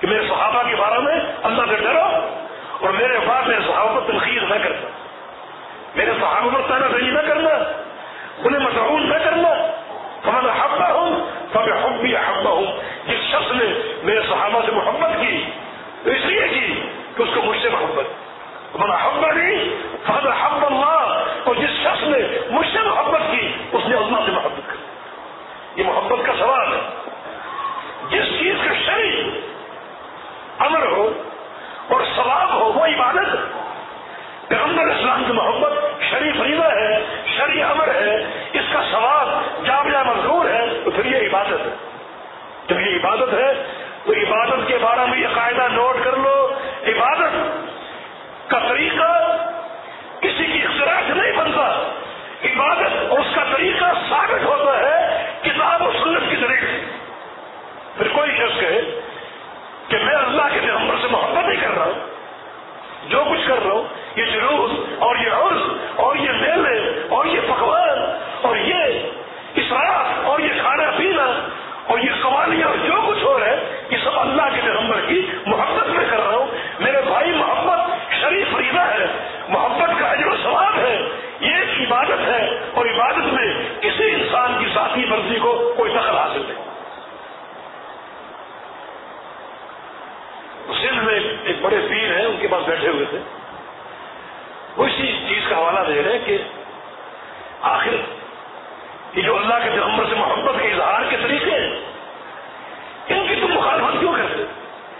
کہ میرے صحابہ کے بارے میں اللہ سے ڈرو اور میرے بعد میرے صحابہ پر تنقید نہ کرنا۔ میرے صحابہ پر تانا دہی نہ کرنا۔ انہیں مشہور نہ کرنا۔ فمن حبا ہوں فب حب بھی حبا ہوں جس شخص نے میرے صحابہ سے محبت کی، تو اس لیے کی کہ اس کو مجھ سے محبت۔ من حبا نہیں فمن حب اللہ۔ اور جس شخص نے مجھ سے محبت کی، اس نے اللہ سے محبت کی یہ محبت کا سوال ہے۔ جس چیز کا شریف امر ہو اور ثواب ہو، وہ عبادت۔ پیغمبر اسلام کی محبت شریف فریضہ ہے شری امر ہے، اس کا ثواب جامعہ مزدور ہے، تو پھر یہ عبادت ہے۔ جب یہ عبادت ہے، تو عبادت کے بارے میں یہ قاعدہ نوٹ کر لو۔ عبادت کا طریقہ کسی کی اختراع سے نہیں بنتا۔ عبادت اور اس کا طریقہ ثابت ہوتا ہے کتاب و سنت کی طریقے پھر کوئی شخص کہے کہ میں اللہ کے پیغمبر سے محبت نہیں کر رہا ہوں۔ جو کچھ کر رہا ہوں، یہ جلوس اور یہ عرض اور یہ میلے اور یہ پکوان اور یہ اسراف اور یہ کھانا پینا اور یہ قوالیاں اور جو کچھ ہو رہا ہے، یہ سب اللہ کے پیغمبر کی محبت میں کر رہا ہوں۔ میرے بھائی، محبت شریف فریدہ ہے۔ محبت کا عجر و ثواب ہے۔ یہ ایک عبادت ہے اور عبادت میں کسی انسان کی ذاتی مرضی کو کوئی دخل حاصل نہیں سندھ میں ایک بڑے پیر ہیں، ان کے پاس بیٹھے ہوئے تھے۔ وہ اسی چیز کا حوالہ دے رہے ہیں کہ آخر یہ جو اللہ کے پیغمبر سے محبت کے اظہار کے طریقے ہیں، ان کی تم مخالفت کیوں کرتے؟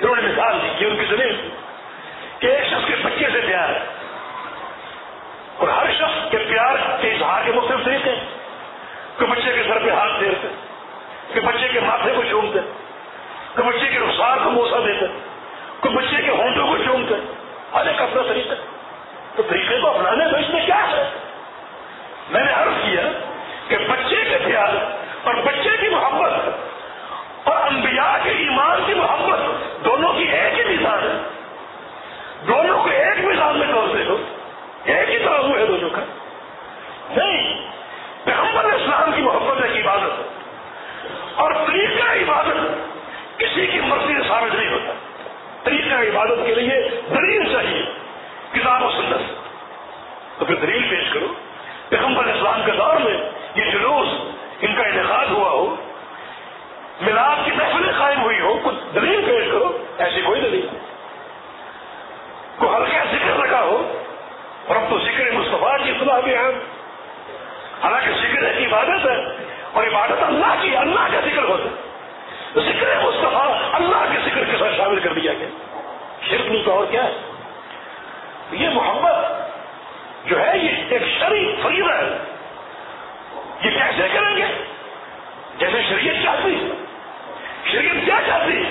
انہوں نے مثال دی کہ ان کی زمین کہ ایک شخص کے بچے سے پیار ہے۔ اور ہر شخص کے پیار کے اظہار کے مختلف طریقے ہیں۔ کہ بچے کے سر پہ ہاتھ پھیرتے کہ بچے کے ماتھے کو چومتے کہ بچے کے رخسار کو موسا دیتے۔ کوئی بچے کے ہونٹوں کو چومتے ہر ایک اپنا طریقہ تو طریقے کو اپنانے تو اس میں کیا ہے؟ میں نے عرض کیا کہ بچے کے پیار اور بچے کی محبت اور انبیاء کے ایمان کی محبت دونوں کی ایک ہی مثال ہے۔ دونوں کو ایک مثال میں توڑتے ہو؟ ایک ہی طرح ہوئے دونوں کا۔ نہیں، پیغمبر اسلام کی محبت ایک عبادت ہے۔ اور طریقہ عبادت کسی کی مرضی سے ثابت نہیں ہوتا۔ طریقہ عبادت کے لیے دلیل چاہیے، کتاب و سنت۔ تو پھر دلیل پیش کرو۔ پیغمبر اسلام کے دور میں یہ جلوس ان کا انعقاد ہوا ہو ملاد کی محفلیں قائم ہوئی ہو، کچھ دلیل پیش کرو، ایسی کوئی دلیل۔ کو ہلکا ذکر رکھا ہو، اور اب تو ذکر مصطفیٰ کی اطلاع بھی ہے۔ حالانکہ ذکر ایک عبادت ہے، اور عبادت اللہ کی، اللہ کا ذکر ہوتا ہے۔ ذکر مصطفیٰ، اللہ کے ذکر کے ساتھ شامل کر دیا گیا۔ شرک نہیں تو اور کیا ہے؟ یہ محبت جو ہے، یہ ایک شریف فریضہ ہے۔ یہ کیسے کریں گے؟ جیسے شریعت چاہتی۔ شریعت کیا چاہتی؟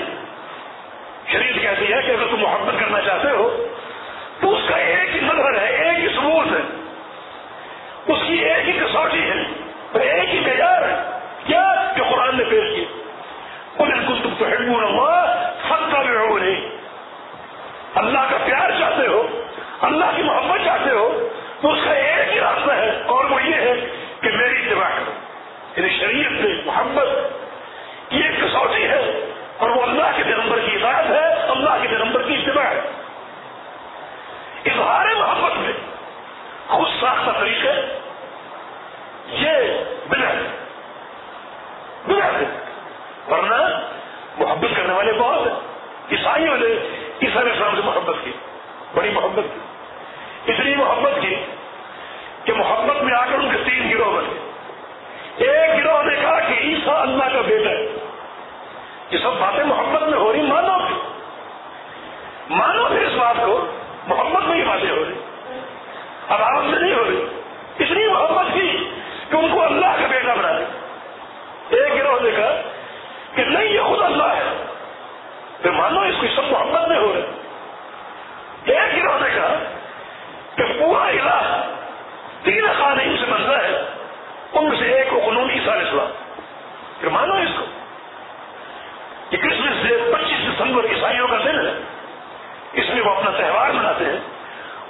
شریعت کہتی ہے کہ اگر تم محبت کرنا چاہتے ہو، تو اس کا ایک ہی مظہر ہے، ایک ہی ثبوت ہے۔ اس کی ایک ہی کسوٹی ہے ایک ہی معیار ہے۔ کیا؟ جو قرآن نے پیش کی اللہ کا پیار چاہتے ہو، اللہ کی محبت چاہتے ہو، تو اس کا ایک ہی راستہ ہے اور وہ یہ ہے کہ میری اتباع کرو۔ یعنی شریعت سے محبت یہ ایک کسوٹی ہے اور وہ اللہ کے نمبر کی ہدایت ہے، اللہ کے نمبر کی اتباع ہے۔ اظہار محبت میں خود ساختہ طریقے یہ بنا بنا ورنہ محبت کرنے والے بہت ہیں۔ عیسائیوں نے عیسائی اسلام سے محبت کی، بڑی محبت کی۔ اتنی محبت کی کہ محبت میں آ کر ان کے تین گروہ بنے۔ ایک گروہ نے کہا کہ عیسا اللہ کا بیٹا ہے۔ یہ سب باتیں محبت میں ہو رہی مانو مانو پھر اس بات کو، محبت میں ہی باتیں ہو رہی۔ عدالت سے نہیں ہو رہی۔ اتنی محبت کی کہ ان کو اللہ کا بیٹا بنا دے۔ ایک گروہ نے کہا کہ نہیں، یہ خود اللہ ہے۔ پھر مانو اس کی سب محبت میں ہو رہے ایک گروہ نے کہا کہ پورا علاقہ تین خانیم سے بنتا ہے، ان سے ایک کو قانون کی سال اسلام پھر مانو اس کو۔ کہ کرسمس ڈے پچیس دسمبر عیسائیوں کا دن ہے۔ اس میں وہ اپنا تہوار مناتے ہیں۔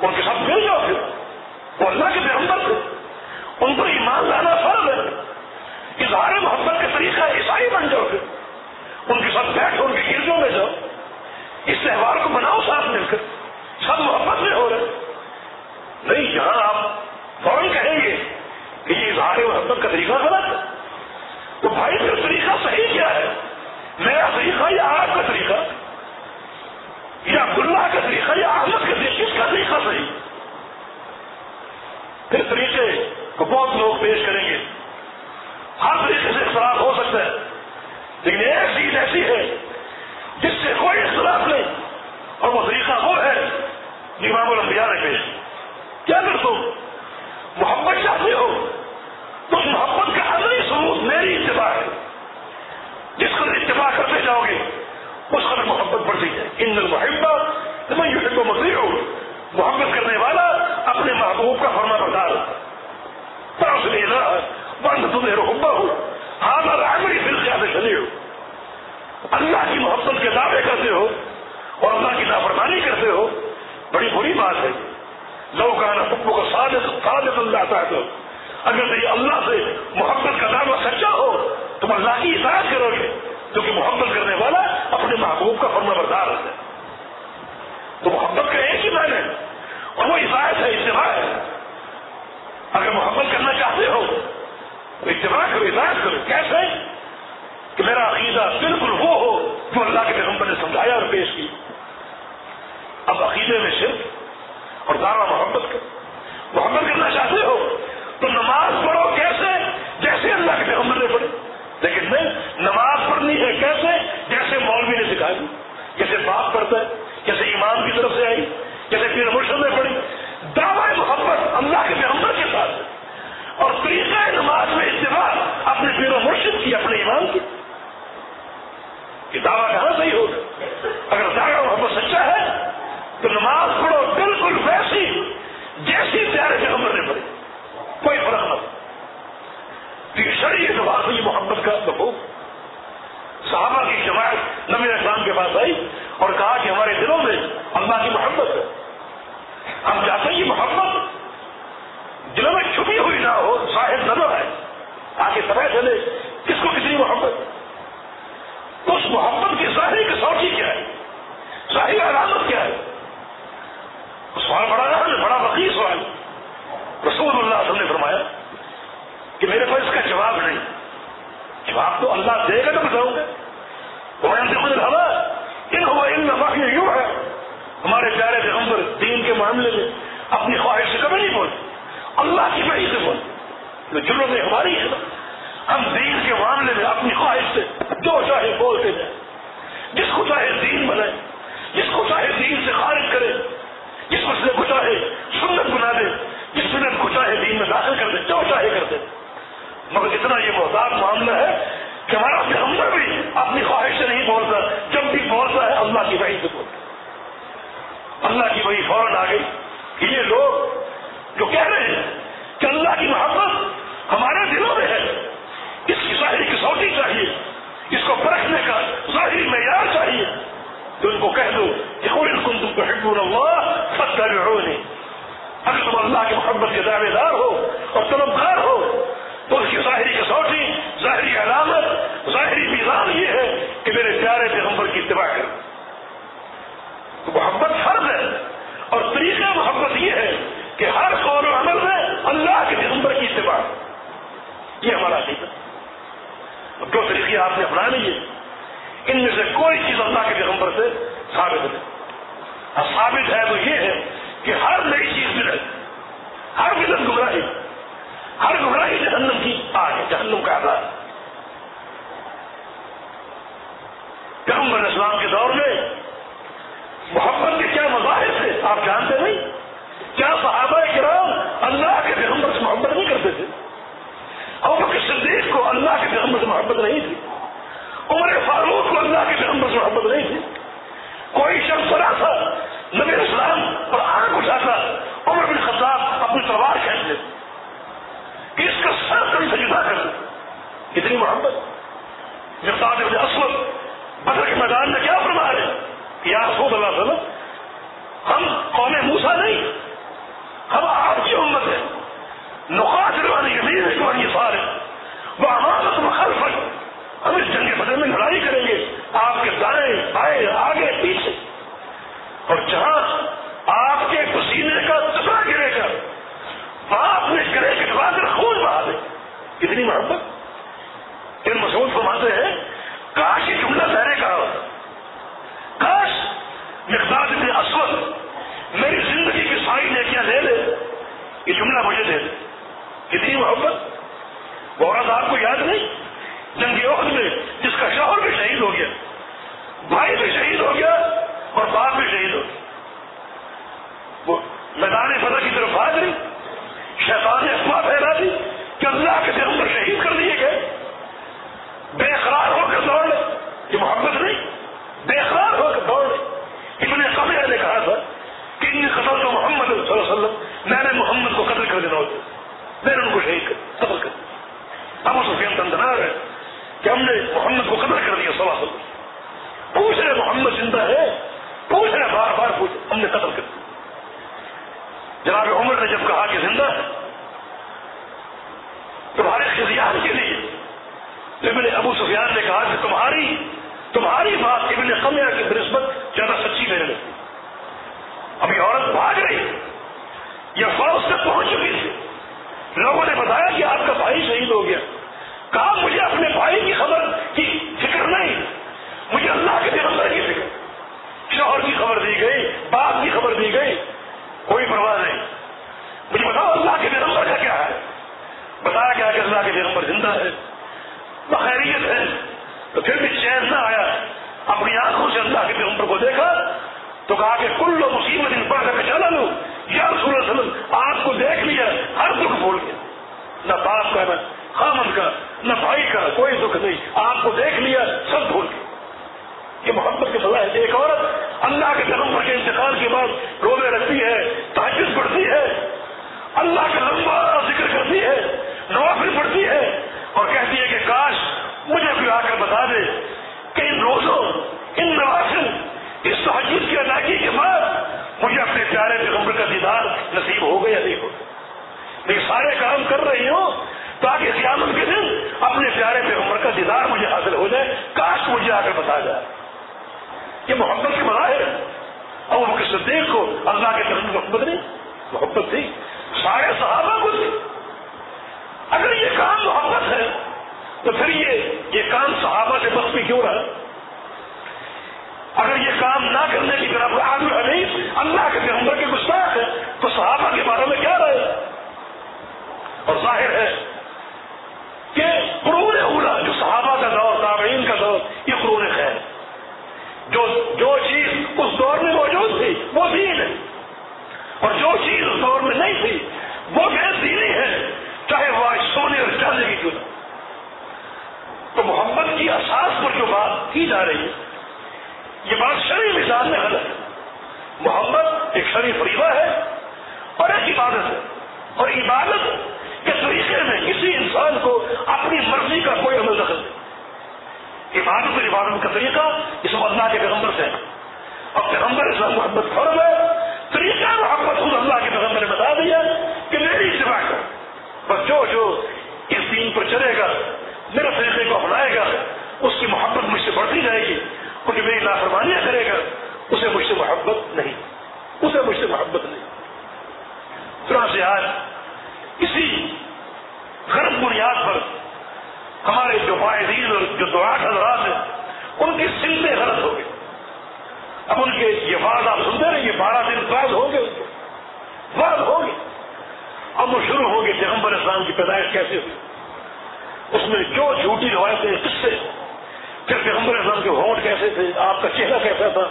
ان کے ساتھ مل جاؤ پھر۔ وہ اللہ کے پیغمبر تھے۔ ان پر ایمان لانا فرض ہے۔ اظہار محبت کا طریقہ عیسائی بن جاؤ پھر۔ ان کے ساتھ بیٹھو، ان کے گرجوں میں جاؤ۔ اس تہوار کو مناؤ ساتھ مل کر۔ سب محبت میں ہو رہے نہیں یہاں آپ فوراً کہیں گے کہ یہ اظہار محبت کا طریقہ غلط ہے۔ تو بھائی، پھر طریقہ صحیح کیا ہے؟ میرا طریقہ یا آپ کا طریقہ؟ یا عبداللہ کا طریقہ یا احمد کا طریقہ؟ کس کا طریقہ صحیح؟ پھر طریقے کو بہت لوگ پیش کریں گے۔ ہر طریقے سے اختلاف ہو سکتا ہے۔ لیکن ایک چیز ایسی ہے جس سے کوئی اختلاف نہیں۔ اور وہ طریقہ وہ ہے امام الانبیاء نے پیش کیا۔ کر تم؟ محبت چاہتے ہو۔ تو اس محبت کا عملی ثبوت میری اتباع ہے۔ جس کو اتباع کرتے جاؤ گے، اس طرح محبت بڑھتی ہے۔ ان المحبہ میں یوسف مسیح ہوں محبت کرنے والا اپنے محبوب کا فرما بردار۔ طرف لینا بند تمہیں رحبا ہو ہاں رائمری پھر سے چلے ہو اللہ کی محبت کے دعوے کرتے ہو اور اللہ کی نافرمانی کرتے ہو، بڑی بری بات ہے۔ لو کہنا پپو سادت سادت اللہ چاہتے ہو اگر یہ اللہ سے محبت کا دعویٰ سچا ہو، تم اللہ کی اطاعت کرو گے۔ کیونکہ محبت کرنے والا اپنے محبوب کا فرما بردار ہے۔ تو محبت کا ایک ہی معنی ہے، اور وہ عزایت ہے، اجتماع ہے۔ اگر محبت کرنا چاہتے ہو تو اجتماع کرو عزایت کرو۔ کیسے؟ کہ میرا عقیدہ بالکل وہ ہو جو اللہ کے پیغمبر نے سمجھایا اور پیش کی۔ اب عقیدے میں صرف اور دعویٰ محبت کر محبت کرنا چاہتے ہو تو نماز پڑھو کیسے؟ جیسے اللہ کے پیغمبر نے پڑھے۔ لیکن نہیں نماز پڑھنی ہے کیسے؟ جیسے مولوی نے سکھائی جیسے باپ پڑھتا ہے، جیسے امام کی طرف سے آئی، جیسے پیر مرشد نے پڑھی دعوی محبت اللہ کے پیغمبر کے ساتھ اور طریقہ نماز میں استعمال اپنے پیر و مرشد کی، اپنے امام کی۔ دعویٰ کہاں صحیح ہوگا۔ اگر دعوی محبت سچا ہے، تو نماز پڑھو بالکل ویسی، جیسی پیارے پیغمبر نے پڑھی۔ کوئی فرق نہ شریعت واقعی محبت کا مفہوم۔ صحابہ کی جماعت نبی اسلام کے پاس آئی اور کہا کہ ہمارے دلوں میں اللہ کی محبت ہے۔ ہم چاہتے ہیں کہ محبت دلوں میں چھپی ہوئی نہ ہو صاحب نظر آئے آگے پتہ چلے کس کو کتنی محبت؟ تو اس محبت کی ظاہری کسوٹی کیا ہے؟ ظاہری علامت کیا ہے؟ سوال بڑا رہا بڑا وقی سوال۔ رسول اللہ وسلم نے فرمایا کہ میرے پاس اس کا جواب نہیں۔ جواب تو اللہ دے گا تو بتاؤں گا۔ ان واقعی یوں ہے ہمارے پیارے پیغمبر دین کے معاملے میں اپنی خواہش سے کبھی نہیں بول اللہ کی بڑی سے بول جلو ہماری ہے ہم دین کے معاملے میں اپنی خواہش سے جو چاہے بولتے جائیں جس کو چاہے دین بنائے، جس کو چاہے دین سے خارج کرے، جس مسئلے کو چاہے سنت بنا دے، جس سنت کو چاہے دین میں داخل کر دے جو چاہے کر دے۔ مگر اتنا یہ محتاط معاملہ ہے کہ ہمارا پیغمبر بھی اپنی خواہش سے نہیں بولتا، جب بھی بولتا ہے اللہ کی وحی سے بولتا اللہ کی وحی فوراً آ گئی۔ کہ یہ لوگ جو کہہ رہے ہیں کہ اللہ کی محبت ہمارے دلوں میں ہے، اس کی ظاہری کسوٹی چاہیے، اس کو پرکھنے کا ظاہری معیار چاہیے۔ تو ان کو کہہ دو کہ کوئی کن تم کو اللہ سب اگر تم اللہ کی محبت کے دعوے دار ہو اور طلبگار ہو، تو اس کی ظاہری کسوٹی، ظاہری علامت، ظاہری میزان یہ ہے کہ میرے پیارے پیغمبر کی اتباع کر محبت فرض ہے اور طریقہ محبت یہ ہے کہ ہر قول و عمل میں اللہ کے پیغمبر کی اتباع۔ یہ ہمارا ہے۔ جو طریقے آپ نے اپنا لیے۔ ان میں سے کوئی چیز اللہ کے پیغمبر سے ثابت ہے اور ثابت ہے تو یہ ہے کہ ہر نئی چیز ملے۔ ہر بدن گمراہی۔ ہر گمراہی جہنم کی آگ جہنم کا آزاد پیغمبر اسلام کے دور میں محبت کے کیا مظاہر تھے آپ جانتے نہیں کیا صحابہ کرام اللہ کے پیغمبر سے محبت نہیں کرتے تھے اور صدیق کو اللہ کے پیغمبر سے محبت نہیں تھی عمر فاروق کو اللہ کے پیغمبر سے محبت نہیں تھی کوئی شخص بنا تھا نبی اسلام اور آنکھ اٹھاتا عمر بن خطاب اپنی تلوار کھینچ لیتے کس کا سر کبھی سے جدا کر کتنی محبت ابن اسود بدر کے میدان میں کیا فرما رہے یا رسول اللہ وسلم، ہم قوم موسا نہیں، ہم آپ کی امت ہے نقاط روانی یمین روانی سارے وہ امانت مخالف ہم اس جنگ بدر میں لڑائی کریں گے، آپ کے دائیں، بائیں، آگے، پیچھے۔ اور جہاں آپ کے پسینے کا ٹکڑا گرے گا باپ نے کرے کہ کر خون بہا دے کتنی محبت۔ ان مسعود فرماتے ہیں، کاش یہ جملہ پہلے کہا ہوتا کاش مقدار ابن اسود میری زندگی کی ساری نیکیاں لے لے۔ یہ جملہ مجھے دے دے۔ کتنی محبت۔ بہت آپ کو یاد نہیں جنگ عہد میں جس کا شوہر بھی شہید ہو گیا، بھائی بھی شہید ہو گیا اور باپ بھی شہید ہو گیا۔ وہ میدان فتح کی طرف آ گئی شیطان نے افواہ پھیلا دی کہ اللہ کے پیغمبر شہید کر دیے گئے۔ بے اقرار ہو کر دوڑ لے، یہ محبت نہیں۔ بے اقرار ہو کے دوڑ لے۔ ابن قبیہ نے کہا تھا کہ ان قتل تو محمد صلی اللہ علیہ وسلم، میں نے محمد کو قتل کر دینا ہوتا میں نے ان کو شہید کر، قتل کر۔ ابو سفیان تندنا ہے کہ ہم نے محمد کو قتل کر دیا صلی اللہ علیہ وسلم۔ پوچھ رہے، محمد زندہ ہے؟ پوچھ رہے، بار بار پوچھ ہم نے قتل کر دیا۔ جناب عمر نے جب کہا کہ زندہ ہے، تمہارے خزیان کے لیے ابن ابو سفیان نے کہا کہ تمہاری تمہاری بات ابن قمیہ کی بنسبت زیادہ سچی میرے لگتی ابھی عورت بھاگ رہی یہ فوج سے پہنچ چکی تھی۔ لوگوں نے بتایا کہ آپ کا بھائی شہید ہو گیا۔ کہا، مجھے اپنے بھائی کی خبر کی فکر نہیں۔ مجھے اللہ کے پیغمبر کی فکر۔ شوہر کی خبر دی گئی، باپ کی خبر دی گئی۔ کوئی پرواہ نہیں۔ مجھے بتاؤ، اللہ کے پیغمبر کا کیا ہے؟ بتایا گیا کہ اللہ کے پیغمبر زندہ ہے۔ بخیریت ہے۔ تو پھر بھی چین نہ آیا۔ اپنی آنکھوں سے اللہ کے پیغمبر کو دیکھا، تو کہا کہ کل لو مصیبت ان پڑھ کر چلا لو یا رسول اللہ وسلم، آپ کو دیکھ لیا، ہر دکھ بھول گیا۔ نہ باپ کا نہ خامن کا، نہ بھائی کا، کوئی دکھ نہیں۔ آپ کو دیکھ لیا، سب بھول گئے یہ محبت کے بلا ہے ایک عورت اللہ کے پیغمبر کے انتقال کے بعد روزے رکھتی ہے تحجد پڑھتی ہے اللہ کا لمبا ذکر کرتی ہے نوافل پڑھتی ہے اور کہتی ہے کہ کاش مجھے بھی آ کر بتا دے کہ ان روزوں ان نوافل اس تحجد کی ادائیگی کے بعد مجھے اپنے پیارے پیغمبر کا دیدار نصیب ہو گیا نہیں ہو میں سارے کام کر رہی ہوں تاکہ قیامت کے دن اپنے پیارے پیغمبر کا دیدار مجھے حاصل ہو جائے، کاش مجھے آ کر بتا جائے۔ یہ محبت کی مظاہر ہے۔ اور وہ صدیق کو اللہ کے طرف محبت نہیں، محبت تھی۔ سارے صحابہ کو تھی۔ اگر یہ کام محبت ہے، تو پھر یہ یہ کام صحابہ سے بس میں کیوں رہا؟ اگر یہ کام نہ کرنے کی طرف عادل حنیف اللہ کے پیغمبر کے گستاخ ہے، تو صحابہ کے بارے میں کیا رہے؟ اور ظاہر ہے کہ قرون اولا، جو صحابہ کا دور، تابعین کا دور، یہ قرون خیر۔ جو جو چیز اس دور میں موجود تھی، وہ دین ہے۔ اور جو چیز اس دور میں نہیں تھی، وہ غیر دینی ہے، چاہے وہ آج سونے اور چاندی کی کیوں نہ تو محمد کی اساس پر جو بات کی جا رہی ہے، یہ بات شرعی مثال میں غلط ہے۔ محمد ایک شرعی فریبہ ہے اور ایک عبادت ہے۔ اور عبادت کے طریقے میں کسی انسان کو اپنی مرضی کا کوئی عمل دخل نہیں عبادت اور عبادت کا طریقہ اس اللہ کے پیغمبر سے۔ اور پیغمبر اسلام محبت فرم ہے طریقہ محبت خود اللہ کے پیغمبر نے بتا دیا کہ میری اتباع کرو۔ بس جو جو اس دین پر چلے گا، میرے فیصلے کو اپنائے گا، اس کی محبت مجھ سے بڑھتی جائے گی۔ کیونکہ میری لاپرواہیاں کرے گا، اسے مجھ سے محبت نہیں۔ اسے مجھ سے محبت نہیں۔ سے آج اسی غرب بنیاد پر ہمارے جو قائدین اور جو دعا حضرات ہیں، ان کی سلسلے غلط ہو گئے اب ان کے یہ بات آپ سنتے رہے یہ بارہ دن بعد ہو گئے۔ بعد ہو گئے۔ اب وہ شروع ہو گئے پیغمبر اسلام کی پیدائش کیسے ہوئی؟ اس میں جو جھوٹی روایتیں کس سے پھر پیغمبر اسلام کے ہوٹ کیسے تھے؟ آپ کا چہرہ کیسا تھا؟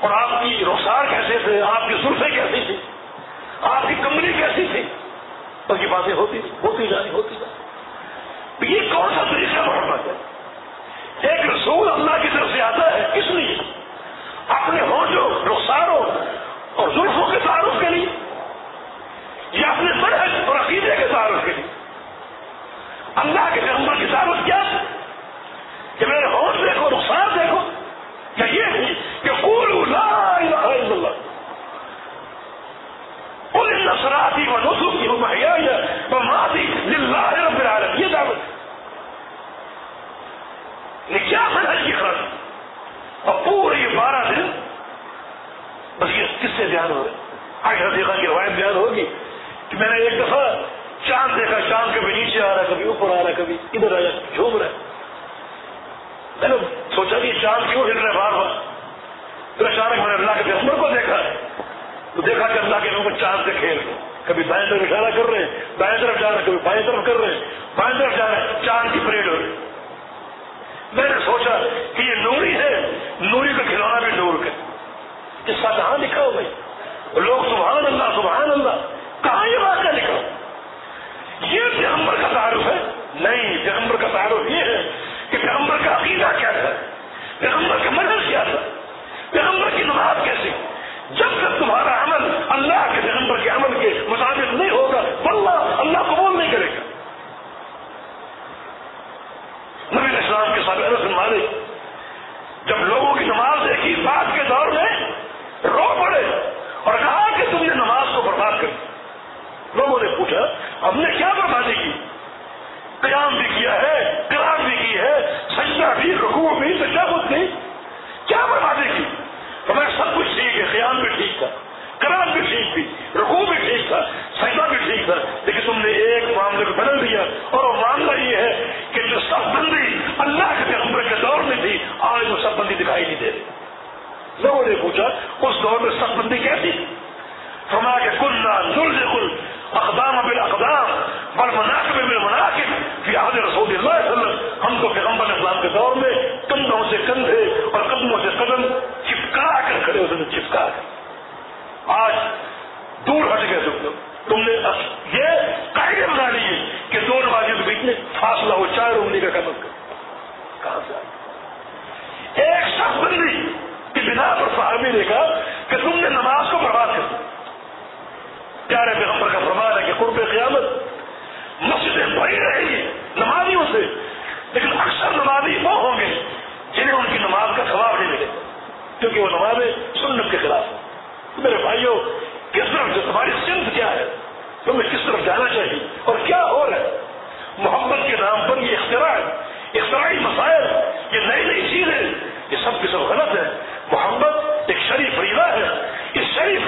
اور آپ کی رخسار کیسے تھے؟ آپ کی سرفیں کیسی تھی آپ کی کمری کیسی تھی؟ اور یہ باتیں ہوتی ہوتی جانی ہوتی جانی یہ کون سا طریقہ محبت ہے ایک رسول اللہ کی طرف سے آتا ہے کس لیے اپنے ہوٹوں رخساروں اور زلفوں کے تعارف کے لیے، یا اپنے مرحج اور عقیدے کے تعارف کے لیے۔ اللہ کے پیغمبر کی تعارف کیا؟ کہ میرے ہوش دیکھو، رخسار دیکھو یا یہ نہیں کہ لا الہ الا اللہ قل ان صلاتي ونسكي ومحياي ومماتي لله رب العالمين یہ دعوت نے کیا منہج کی خراب اور پوری بارہ دن بس یہ کس سے بیان ہو رہے آج رفیقہ کی روایت بیان ہوگی کہ میں نے ایک دفعہ چاند دیکھا، چاند کبھی نیچے آ رہا کبھی اوپر آ رہا کبھی ادھر آیا جھوم رہا میں نے سوچا کہ چاند کیوں ہل رہا بار بار؟ پھر اچانک میں نے اللہ کے پیغمبر کو دیکھا۔ تو دیکھا کہ اللہ کے پیغمبر چاند سے کھیل۔ رہے کبھی دائیں طرف اشارہ کر رہے ہیں دائیں طرف جا رہے ہیں، کبھی بائیں طرف کر رہے ہیں۔ بائیں طرف جا رہے ہیں، چاند کی پریڈ ہو رہی میں نے سوچا کہ یہ نوری ہے، نوری کا کھلونا بھی نور کا قصہ کہاں لکھا ہو بھائی۔ لوگ سبحان اللہ سبحان اللہ، کہاں یہ واقعہ نکلا؟ یہ پیغمبر کا تعارف ہے؟ نہیں، پیغمبر کا تعارف یہ ہے کہ پیغمبر کا عقیدہ کیا تھا؟ پیغمبر کا مذہب کیا تھا؟ پیغمبر کی نماز کیسی؟ جب تک تمہارا عمل اللہ کے پیغمبر کے عمل کے مطابق نہیں ہوگا، واللہ اللہ قبول نہیں کرے گا۔ نبی اسلام کے ساتھ انس مالک جب لوگوں کی نماز ایک ہی بات کے کو ہم نے کیا بربادی کی؟ قیام بھی کیا ہے قرآن بھی کی ہے، سجدہ بھی، رکوع بھی تو کیا کچھ نہیں۔ کیا بربادی کی؟ ہمیں سب کچھ ٹھیک ہے قیام بھی ٹھیک تھا قرآن بھی ٹھیک تھی، رکوع بھی ٹھیک تھا، سجدہ بھی ٹھیک تھا۔ لیکن تم نے ایک معاملے کو بدل دیا۔ اور وہ معاملہ یہ ہے کہ جو سب بندی اللہ کے پیغمبر کے دور میں تھی، آج وہ سب بندی دکھائی نہیں دے رہی۔ لوگوں نے پوچھا، اس دور میں سب بندی کیسی؟ تھی فرما کے کل نہ کل اقدام بل اقدام مناقب بل مناقب فی عہد رسول اللہ صلی اللہ علیہ وسلم، ہم کو پیغمبر اسلام کے دور میں کندھوں سے کندھے اور قدموں سے قدم چپکا کر کھڑے ہوتے تھے چپکا کر آج دور ہٹ گئے تم لوگ۔ تم نے یہ قاعدے بنا لیے کہ دو نمازیوں کے بیچ میں فاصلہ ہو، چار انگلی کا قدم۔ کر کہاں سے ایک شخص بندی کی بنا پر صحابی نے کہا کہ تم نے نماز کو برباد کر دیا۔ پیارے پیغمبر کا فرمان ہے کہ قرب قیامت مسجدیں بڑی رہے گی، نمازیوں سے۔ لیکن اکثر نمازی وہ ہوں گے جنہیں ان کی نماز کا ثواب نہیں ملے، کیونکہ وہ نمازیں سنت کے خلاف ہیں۔ میرے بھائیوں، کس طرف جو تمہاری سمت کیا ہے، تمہیں کس طرف جانا چاہیے اور کیا ہو رہا ہے؟ محبت کے نام پر یہ اختراع اختراعی مسائل، یہ نئی نئی چیزیں، یہ سب کی سب غلط ہے۔ محبت ایک شریف فریدہ ہے۔ اس شریف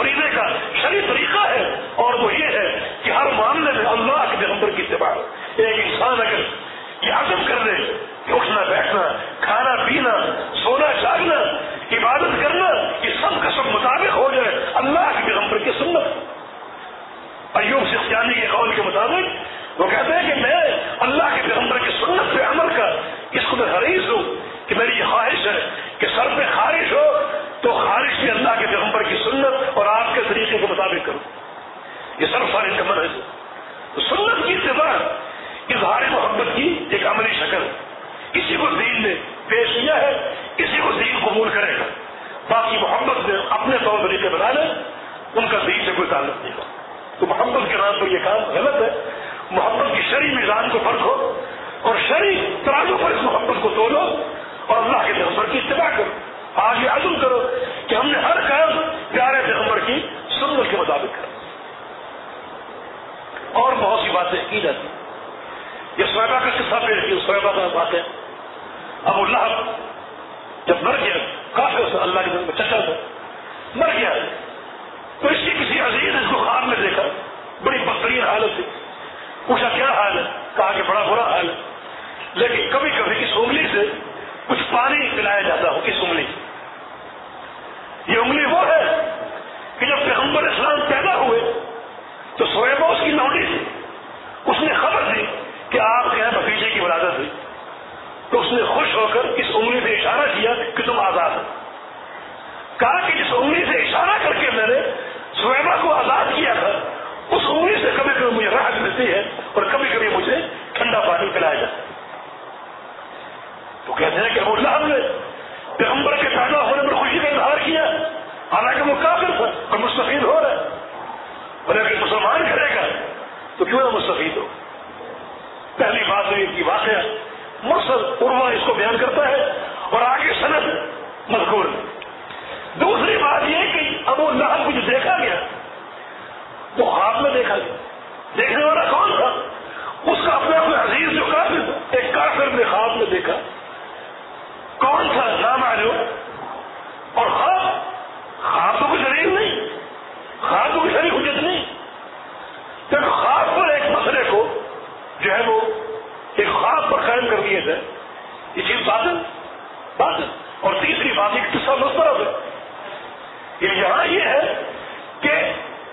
اور وہ یہ ہے کہ ہر معاملے میں اللہ کے پیغمبر کی اتباع ایک انسان اگر یہ عزم کر لے کہ اٹھنا، بیٹھنا، کھانا، پینا، سونا، جاگنا، عبادت کرنا، یہ سب کا سب مطابق ہو جائے اللہ کے پیغمبر کی سنت۔ ایوب سفیانی کے قول کے مطابق وہ کہتے ہیں کہ میں اللہ کے پیغمبر کی سنت پہ عمل کا اس کو میں حریص ہوں کہ میری یہ خواہش ہے کہ سر پہ خارش ہو تو خارش بھی اللہ کے پیغمبر کی سنت اور آپ کے طریقے کے مطابق کرو یہ سر فارغ کا ہے سنت کی اتباع اظہار محبت کی ایک عملی شکل کسی کو دین نے پیش کیا ہے، کسی کو دین قبول کرے گا۔ باقی محبت نے اپنے طور طریقے بنا لے، ان کا دین سے کوئی تعلق نہیں ہو تو محبت کے نام پر یہ کام غلط ہے۔ محبت کی شرعی میزان کو فرق ہو اور شرعی ترازو پر اس محبت کو توڑو اور اللہ کے پیغمبر کی اتباع کرو۔ آج یہ عزم کرو کہ ہم نے ہر کام پیارے پیغمبر کی سنت کے مطابق کرا۔ اور بہت سی باتیں کی جاتی یہ سویبا کا قصہ پیش کی سویبا کا بات ہے۔ اب اللہ جب مر گیا کافی اس اللہ کے دن میں چچا تھا۔ مر گیا۔ تو اس کی کسی عزیز اس کو خواب میں دیکھا۔ بڑی بدترین حالت تھی۔ پوچھا، کیا حال ہے؟ کہا کہ بڑا برا حال ہے۔ لیکن کبھی کبھی اس انگلی سے کچھ پانی پلایا جاتا ہو، اس انگلی سے۔ یہ انگلی وہ ہے کہ جب پیغمبر اسلام پیدا ہوئے تو سویبا اس کی لوڈی تھی۔ اس نے خبر دی کہ آپ کے یہاں بھتیجے کی ولادت ہوئی۔ تو اس نے خوش ہو کر اس انگلی سے اشارہ کیا کہ تم آزاد ہو۔ کہا کہ جس انگلی سے اشارہ کر کے میں نے سویبا کو آزاد کیا تھا، اس انگلی سے کبھی کبھی مجھے راحت ملتی ہے اور کبھی کبھی مجھے ٹھنڈا پانی پلایا جاتا ہے۔ تو کہتے ہیں کہ ابو اللہ نے پیغمبر کے پیدا ہونے پر خوشی کا اظہار کیا۔ حالانکہ وہ کافر تھا اور مستفید ہو رہا ہے۔ اور اگر مسلمان کرے گا تو کیوں نہ مستفید ہو؟ پہلی بات ہے کی واقعہ، مرسل عرما اس کو بیان کرتا ہے اور آگے صنعت مذکور۔ دوسری بات یہ کہ ابو اللہ کو جو دیکھا گیا، وہ خواب میں دیکھا گیا۔ دیکھنے والا کون تھا؟ اس کا اپنا کوئی عزیز جو کافر تھا ایک کافر نے خواب میں دیکھا۔ کون سا نام معلوم۔ اور خواب خواب تو کوئی شریف نہیں۔ خواب تو کوئی شریف حجت نہیں۔ جب خواب پر ایک مسئلے کو جو ہے وہ ایک خواب پر قائم کر دیے تھے یہ چیز بادل بادل اور تیسری بات ایک قصہ مسترد ہے۔ یہ یہاں یہ ہے کہ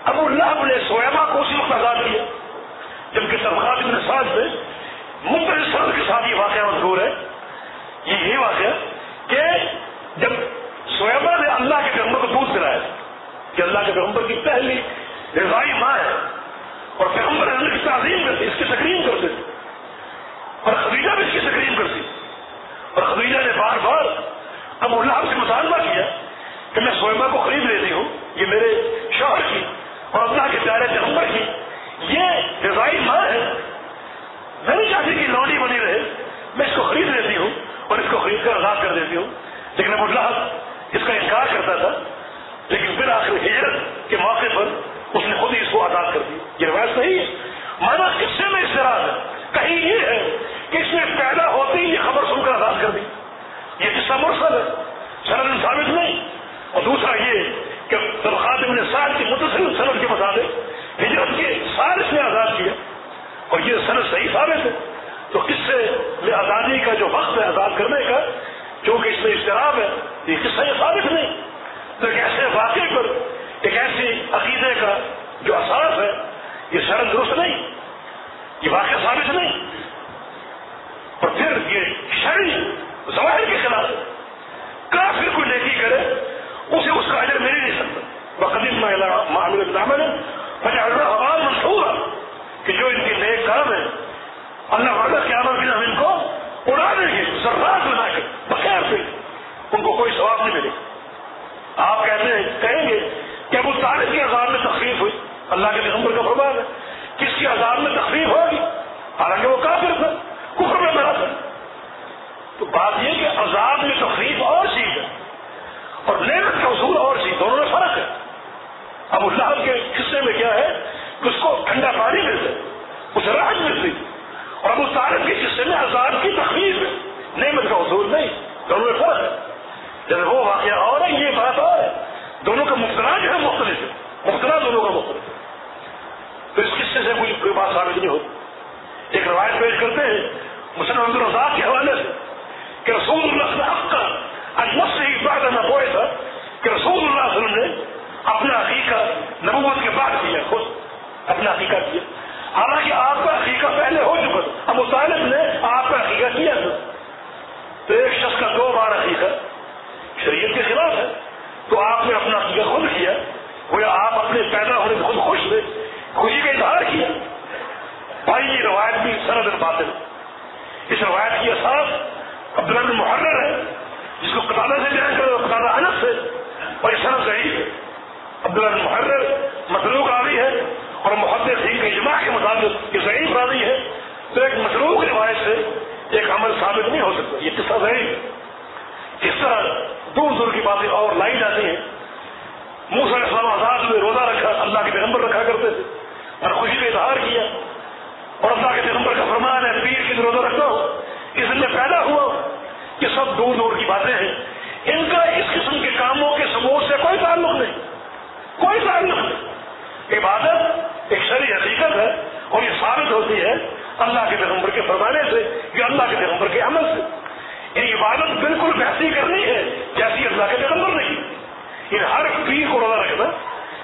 ابو اللہ نے سویما کو اسی وقت آزاد کیا۔ جبکہ سرخات ابن ساز میں مختلف کے ساتھ یہ واقعہ مشہور ہے۔ یہ یہی واقعہ کہ جب سویبا نے اللہ کے پیغمبر کو دودھ دلایا کہ اللہ کے پیغمبر کی پہلی رضائی ماں ہے اور پیغمبر اللہ کی تعظیم کرتے اس کی تقریم کرتے تھے اور خدیجہ بھی اس کی تقریم کرتی۔ اور خدیجہ نے بار بار اب اللہ سے مطالبہ کیا کہ میں سویبا کو خرید لیتی ہوں، یہ میرے شوہر کی اور اللہ کے پیارے پیغمبر کی۔ یہ رضائی ماں ہے۔ میں نہیں چاہتی کہ لونڈی بنی رہے۔ میں اس کو خرید لیتی ہوں اور اس کو خرید کر آزاد کر دیتی ہوں۔ لیکن ابو اللہ اس کا انکار کرتا تھا لیکن پھر آخر ہجرت کے موقع پر اس نے خود ہی اس کو آزاد کر دی یہ روایت صحیح ہے۔ مانا قصے میں اشتراک ہے۔ کہیں یہ ہے کہ اس میں پیدا ہوتے ہی یہ خبر سن کر آزاد کر دی۔ یہ قصہ مرسل ہے۔ سرد ثابت نہیں۔ اور دوسرا یہ کہ طبقات ابن سال کی متصل سند کے مطابق ہجرت کے سال اس نے آزاد کیا۔ اور یہ سند صحیح ثابت ہے۔ تو قصے میں آزادی کا جو وقت ہے آزاد کرنے کا، چونکہ اس میں اشتراب ہے، یہ قصہ یہ ثابت نہیں۔ تو ایک ایسے واقعے پر، ایک ایسی عقیدے کا جو اثاث ہے، یہ شرم درست نہیں، یہ واقعہ ثابت نہیں۔ اور پھر یہ شرعی ظواہر کے خلاف کافر کوئی نیکی کرے، اسے اس کا اجر مل نہیں سکتا۔ بقدیم معاملے دامن اللہ منصور کہ جو ان کے نیک کام ہے اللہ وعدہ کے بھی ہم ان کو اڑا دیں گے، ذرات بنا کے بخیر سے ان کو کوئی ثواب نہیں ملے۔ آپ کہتے ہیں، کہیں گے کہ ابو طالب کی عذاب میں تخلیف ہوئی۔ اللہ کے پیغمبر کا فرمان ہے۔ کس کی عذاب میں تخلیف ہوگی؟ حالانکہ وہ کافر تھا، کفر میں مرا تھا۔ تو بات یہ کہ عذاب میں تخلیف اور چیز ہے اور نعمت کا حصول اور چیز، دونوں میں فرق ہے۔ اب اللہ کے حصے میں کیا ہے؟ کہ اس کو ٹھنڈا پانی ملتا اسے راحت ملتی اور ابو طالب کے حصے میں عذاب کی تخلیف ہے، نعمت کا حصول نہیں، دونوں میں فرق ہے۔ جب وہ واقعہ اور ہے، یہ بات اور ہے۔ دونوں کا مختلف جو ہے، مختلف ہے۔ مختلف دونوں کا مختلف ہے۔ تو اس قصے سے کوئی کوئی بات ثابت نہیں ہوتی۔ ایک روایت پیش کرتے ہیں، مسلم عبد الرزاق کے حوالے سے کہ رسول اللہ سے حق کا اجمت سے ہی بات نہ بوئے تھا کہ رسول اللہ علیہ وسلم نے اپنا عقیقہ نبوت کے بعد کیا، خود اپنا عقیقہ کیا۔ حالانکہ آپ کا عقیقہ پہلے ہو چکا تھا اب طالب نے آپ کا عقیقہ کیا تھا۔ تو ایک شخص کا دو بار عقیقہ شریعت کے خلاف ہے۔ تو آپ نے اپنا عقیقہ خود کیا وہ آپ اپنے پیدا ہونے سے خود خوش ہوئے خوشی کا اظہار کیا۔ بھائی، یہ روایت بھی سرد باطل اس روایت کی احساس عبداللہ بن محرر ہے، جس کو قطادہ سے بیان کرو قطادہ انس سے اور یہ سرد صحیح ہے۔ عبداللہ بن محرر مسلوق آدھی ہے، اور محدث کے اجماع کے مطابق یہ صحیح راضی ہے۔ تو ایک مسلوق روایت سے ایک عمل ثابت نہیں ہو سکتا، یہ قصہ صحیح ہے۔ اس طرح دور دور کی باتیں اور لائی جاتی ہیں۔ منہ اسلام آزاد میں روزہ رکھا، اللہ کے پیغمبر رکھا کرتے تھے۔ اور خوشی کا اظہار کیا۔ اور اللہ کے پیغمبر کا فرمان ہے، پیر کی روزہ رکھتا ہو اس لیے پیدا ہوا یہ سب دور دور کی باتیں ہیں۔ ان کا اس قسم کے کاموں کے ثبوت سے کوئی تعلق نہیں۔ کوئی تعلق نہیں۔ عبادت ایک شرعی حقیقت ہے اور یہ ثابت ہوتی ہے اللہ کے پیغمبر کے فرمانے سے، یا اللہ کے پیغمبر کے عمل سے۔ یہ عبادت بالکل ویسی کرنی ہے، جیسی اللہ کے پیغمبر نے کی۔ یعنی ہر پیر کو روزہ رکھنا،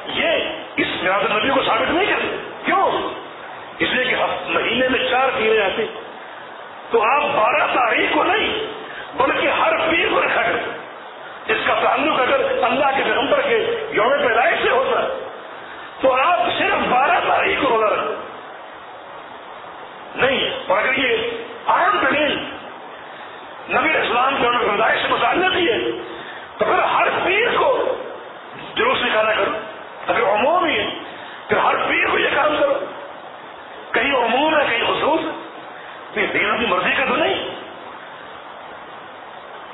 یہ اس میاد نبی کو ثابت نہیں کرتے کیوں؟ اس لیے کہ مہینے میں چار پیریں آتی۔ تو آپ بارہ تاریخ کو نہیں، بلکہ ہر پیر کو رکھا کرتے اس کا تعلق اگر اللہ کے پیغمبر کے یوم پیدائش سے ہوتا، تو آپ صرف بارہ تاریخ کو روزہ رکھتے نہیں، اور اگر یہ عام دلیل نبی اسلام کے پیدائش سے متعلق ہی ہے۔ تو پھر ہر پیر کو جلوس نکالا کرو۔ اگر عموم ہی ہے۔ پھر ہر پیر کو یہ کام کرو۔ کہیں عموم ہے، کہیں خصوص۔ ہے تو یہ دین کی مرضی کا تو نہیں۔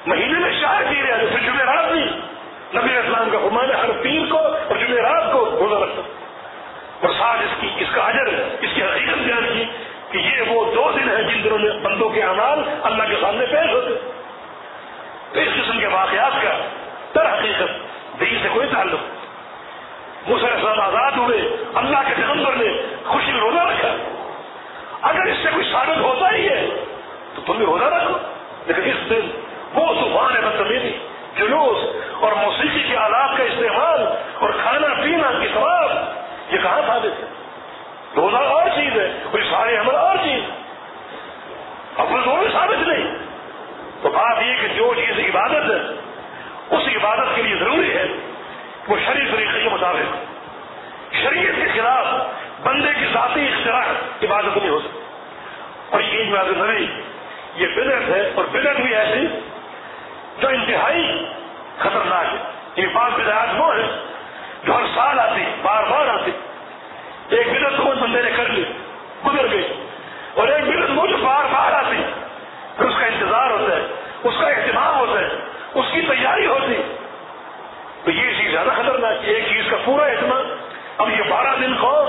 مہینے میں شاہ پیر ہے پھر جمعرات نہیں۔ نبی اسلام کا فرمان ہے، ہر پیر کو اور جمعرات کو روزہ رکھتا اور ساتھ اس کی، اس کا اجر، اس کی حقیقت بیان کی۔ کہ یہ وہ دو دن ہیں جن دنوں میں بندوں کے اعمال اللہ کے سامنے پیش ہوتے تو اس قسم کے واقعات کا در حقیقت دین سے کوئی تعلق مسئلہ آزاد ہوئے، اللہ کے پیغمبر نے خوشی روزہ رکھا۔ اگر اس سے کوئی ثابت ہوتا ہی ہے، تو تم بھی روزہ رکھو۔ لیکن اس دن وہ طوفان ہے بدتمیزی، جلوس اور موسیقی کے آلات کا استعمال اور کھانا پینا کی ثواب، یہ کہاں ثابت ہے؟ روزہ اور چیز ہے، کوئی سارے عمل اور چیز۔ اب دونوں ثابت نہیں۔ تو بات یہ کہ جو چیز عبادت ہے، اس عبادت کے لیے ضروری ہے وہ شریف طریقے کے مطابق شریعت کے خلاف بندے کی ذاتی اختراع عبادت نہیں ہو سکتی۔ اور یہ عبادت نہیں یہ بدت ہے، اور بدت بھی ایسی جو انتہائی خطرناک ہے۔ یہ پانچ بدعات وہ ہے جو ہر سال آتی، بار بار آتی۔ ایک بدت کو بندے نے کر لی، گزر گئی۔ اور ایک بدت وہ جو بار بار آتی پھر اس کا انتظار ہوتا ہے، اس کا اہتمام ہوتا ہے، اس کی تیاری ہوتی۔ تو یہ چیز زیادہ خطرناک ایک چیز کا پورا اہتمام۔ اب یہ بارہ دن کو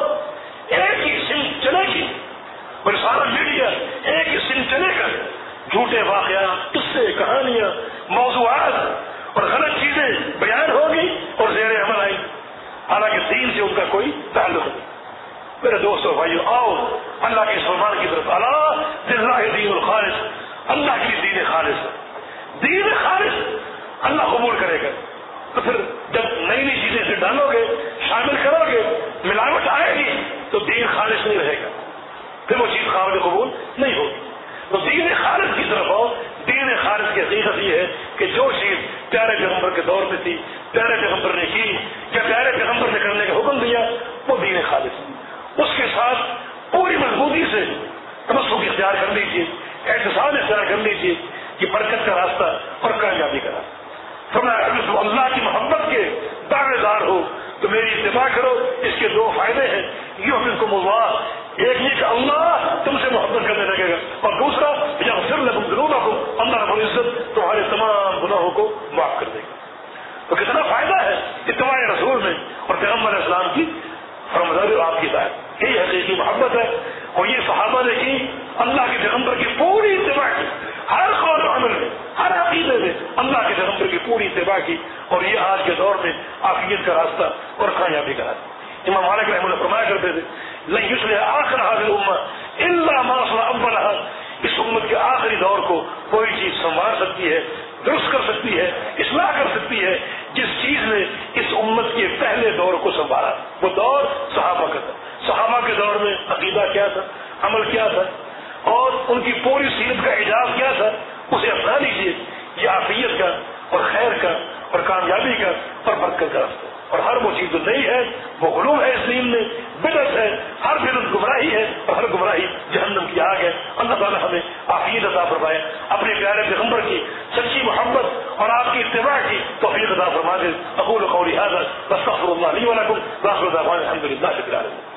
ایک ہی سن چلے گی۔ اور سارا میڈیا ایک ہی سن چلے گا جھوٹے واقعات، قصے، کہانیاں، موضوعات اور غلط چیزیں بیان ہوگی اور زیر عمل آئیں۔ حالانکہ دین سے ان کا کوئی تعلق نہیں۔ میرے دوستوں بھائیو، آؤ، اللہ کے سلمان کی طرف اللہ دلہ دین الخالص، اللہ کی دین خالص۔ دین خالص اللہ قبول کرے گا۔ تو پھر جب نئی نئی چیزیں سے ڈالو گے شامل کرو گے ملاوٹ آئے گی، تو دین خالص نہیں رہے گا۔ پھر وہ چیز قابل قبول نہیں ہوگی۔ تو دین خالص کی طرف آؤ۔ دین خالص کی حقیقت یہ ہے کہ جو چیز پیارے پیغمبر کے دور میں تھی، پیارے پیغمبر نے کی، یا پیارے پیغمبر نے کرنے کا حکم دیا، وہ دین خالص۔ اس کے ساتھ پوری مضبوطی سے تمسک اختیار کر لیجیے احتساب اختیار کر لیجیے کہ برکت کا راستہ اور کامیابی کا راستہ۔ فرمایا اللہ کی محبت کے دعوے دار ہو، تو میری اتباع کرو، اس کے دو فائدے ہیں۔ یہ کو اللہ، ایک یہ کہ اللہ تم سے محبت کرنے لگے گا۔ اور دوسرا یا پھر لگوں ضرور رکھو اللہ رب العزت تمہارے تمام گناہوں کو معاف کر دے گا۔ تو کتنا فائدہ ہے اتباع رسول میں اور پیغمبر اسلام کی فرمدار آپ کی بات یہی حقیقی محبت ہے اور یہ صحابہ نے کی، اللہ کے پیغمبر کی پوری اتباع کی۔ ہر قول عمل میں، ہر عقیدے میں اللہ کے پیغمبر کی پوری اتباع کی۔ اور یہ آج کے دور میں آفیت کا راستہ اور کامیابی کا راستہ۔ امام مالک رحم اللہ فرمایا کرتے تھے لئی آخر حاضر امت اللہ ماسلہ ابل اس امت کے آخری دور کو کوئی چیز سنبھال سکتی ہے، درست کر سکتی ہے، اصلاح کر سکتی ہے۔ جس چیز نے اس امت کے پہلے دور کو سنبھالا وہ دور صحابہ کا تھا۔ صحابہ کے دور میں عقیدہ کیا تھا، عمل کیا تھا، اور ان کی پوری سیرت کا اعجاز کیا تھا، اسے اپنا لیجیے یہ آفیت کا اور خیر کا اور کامیابی کا اور برکت کا راستہ۔ اور ہر وہ چیز جو نہیں ہے، وہ غلوم ہے اس دین میں بدت ہے، ہر بدت گمراہی ہے اور ہر گمراہی جہنم کی آگ ہے۔ اللہ تعالیٰ ہمیں آفیت عطا فرمائے، اپنے پیارے پیغمبر کی سچی محبت اور آپ کی اتباع کی توفیق عطا فرما دے اقول قولی حاضر بستغفر اللہ علی ولکم الحمد للہ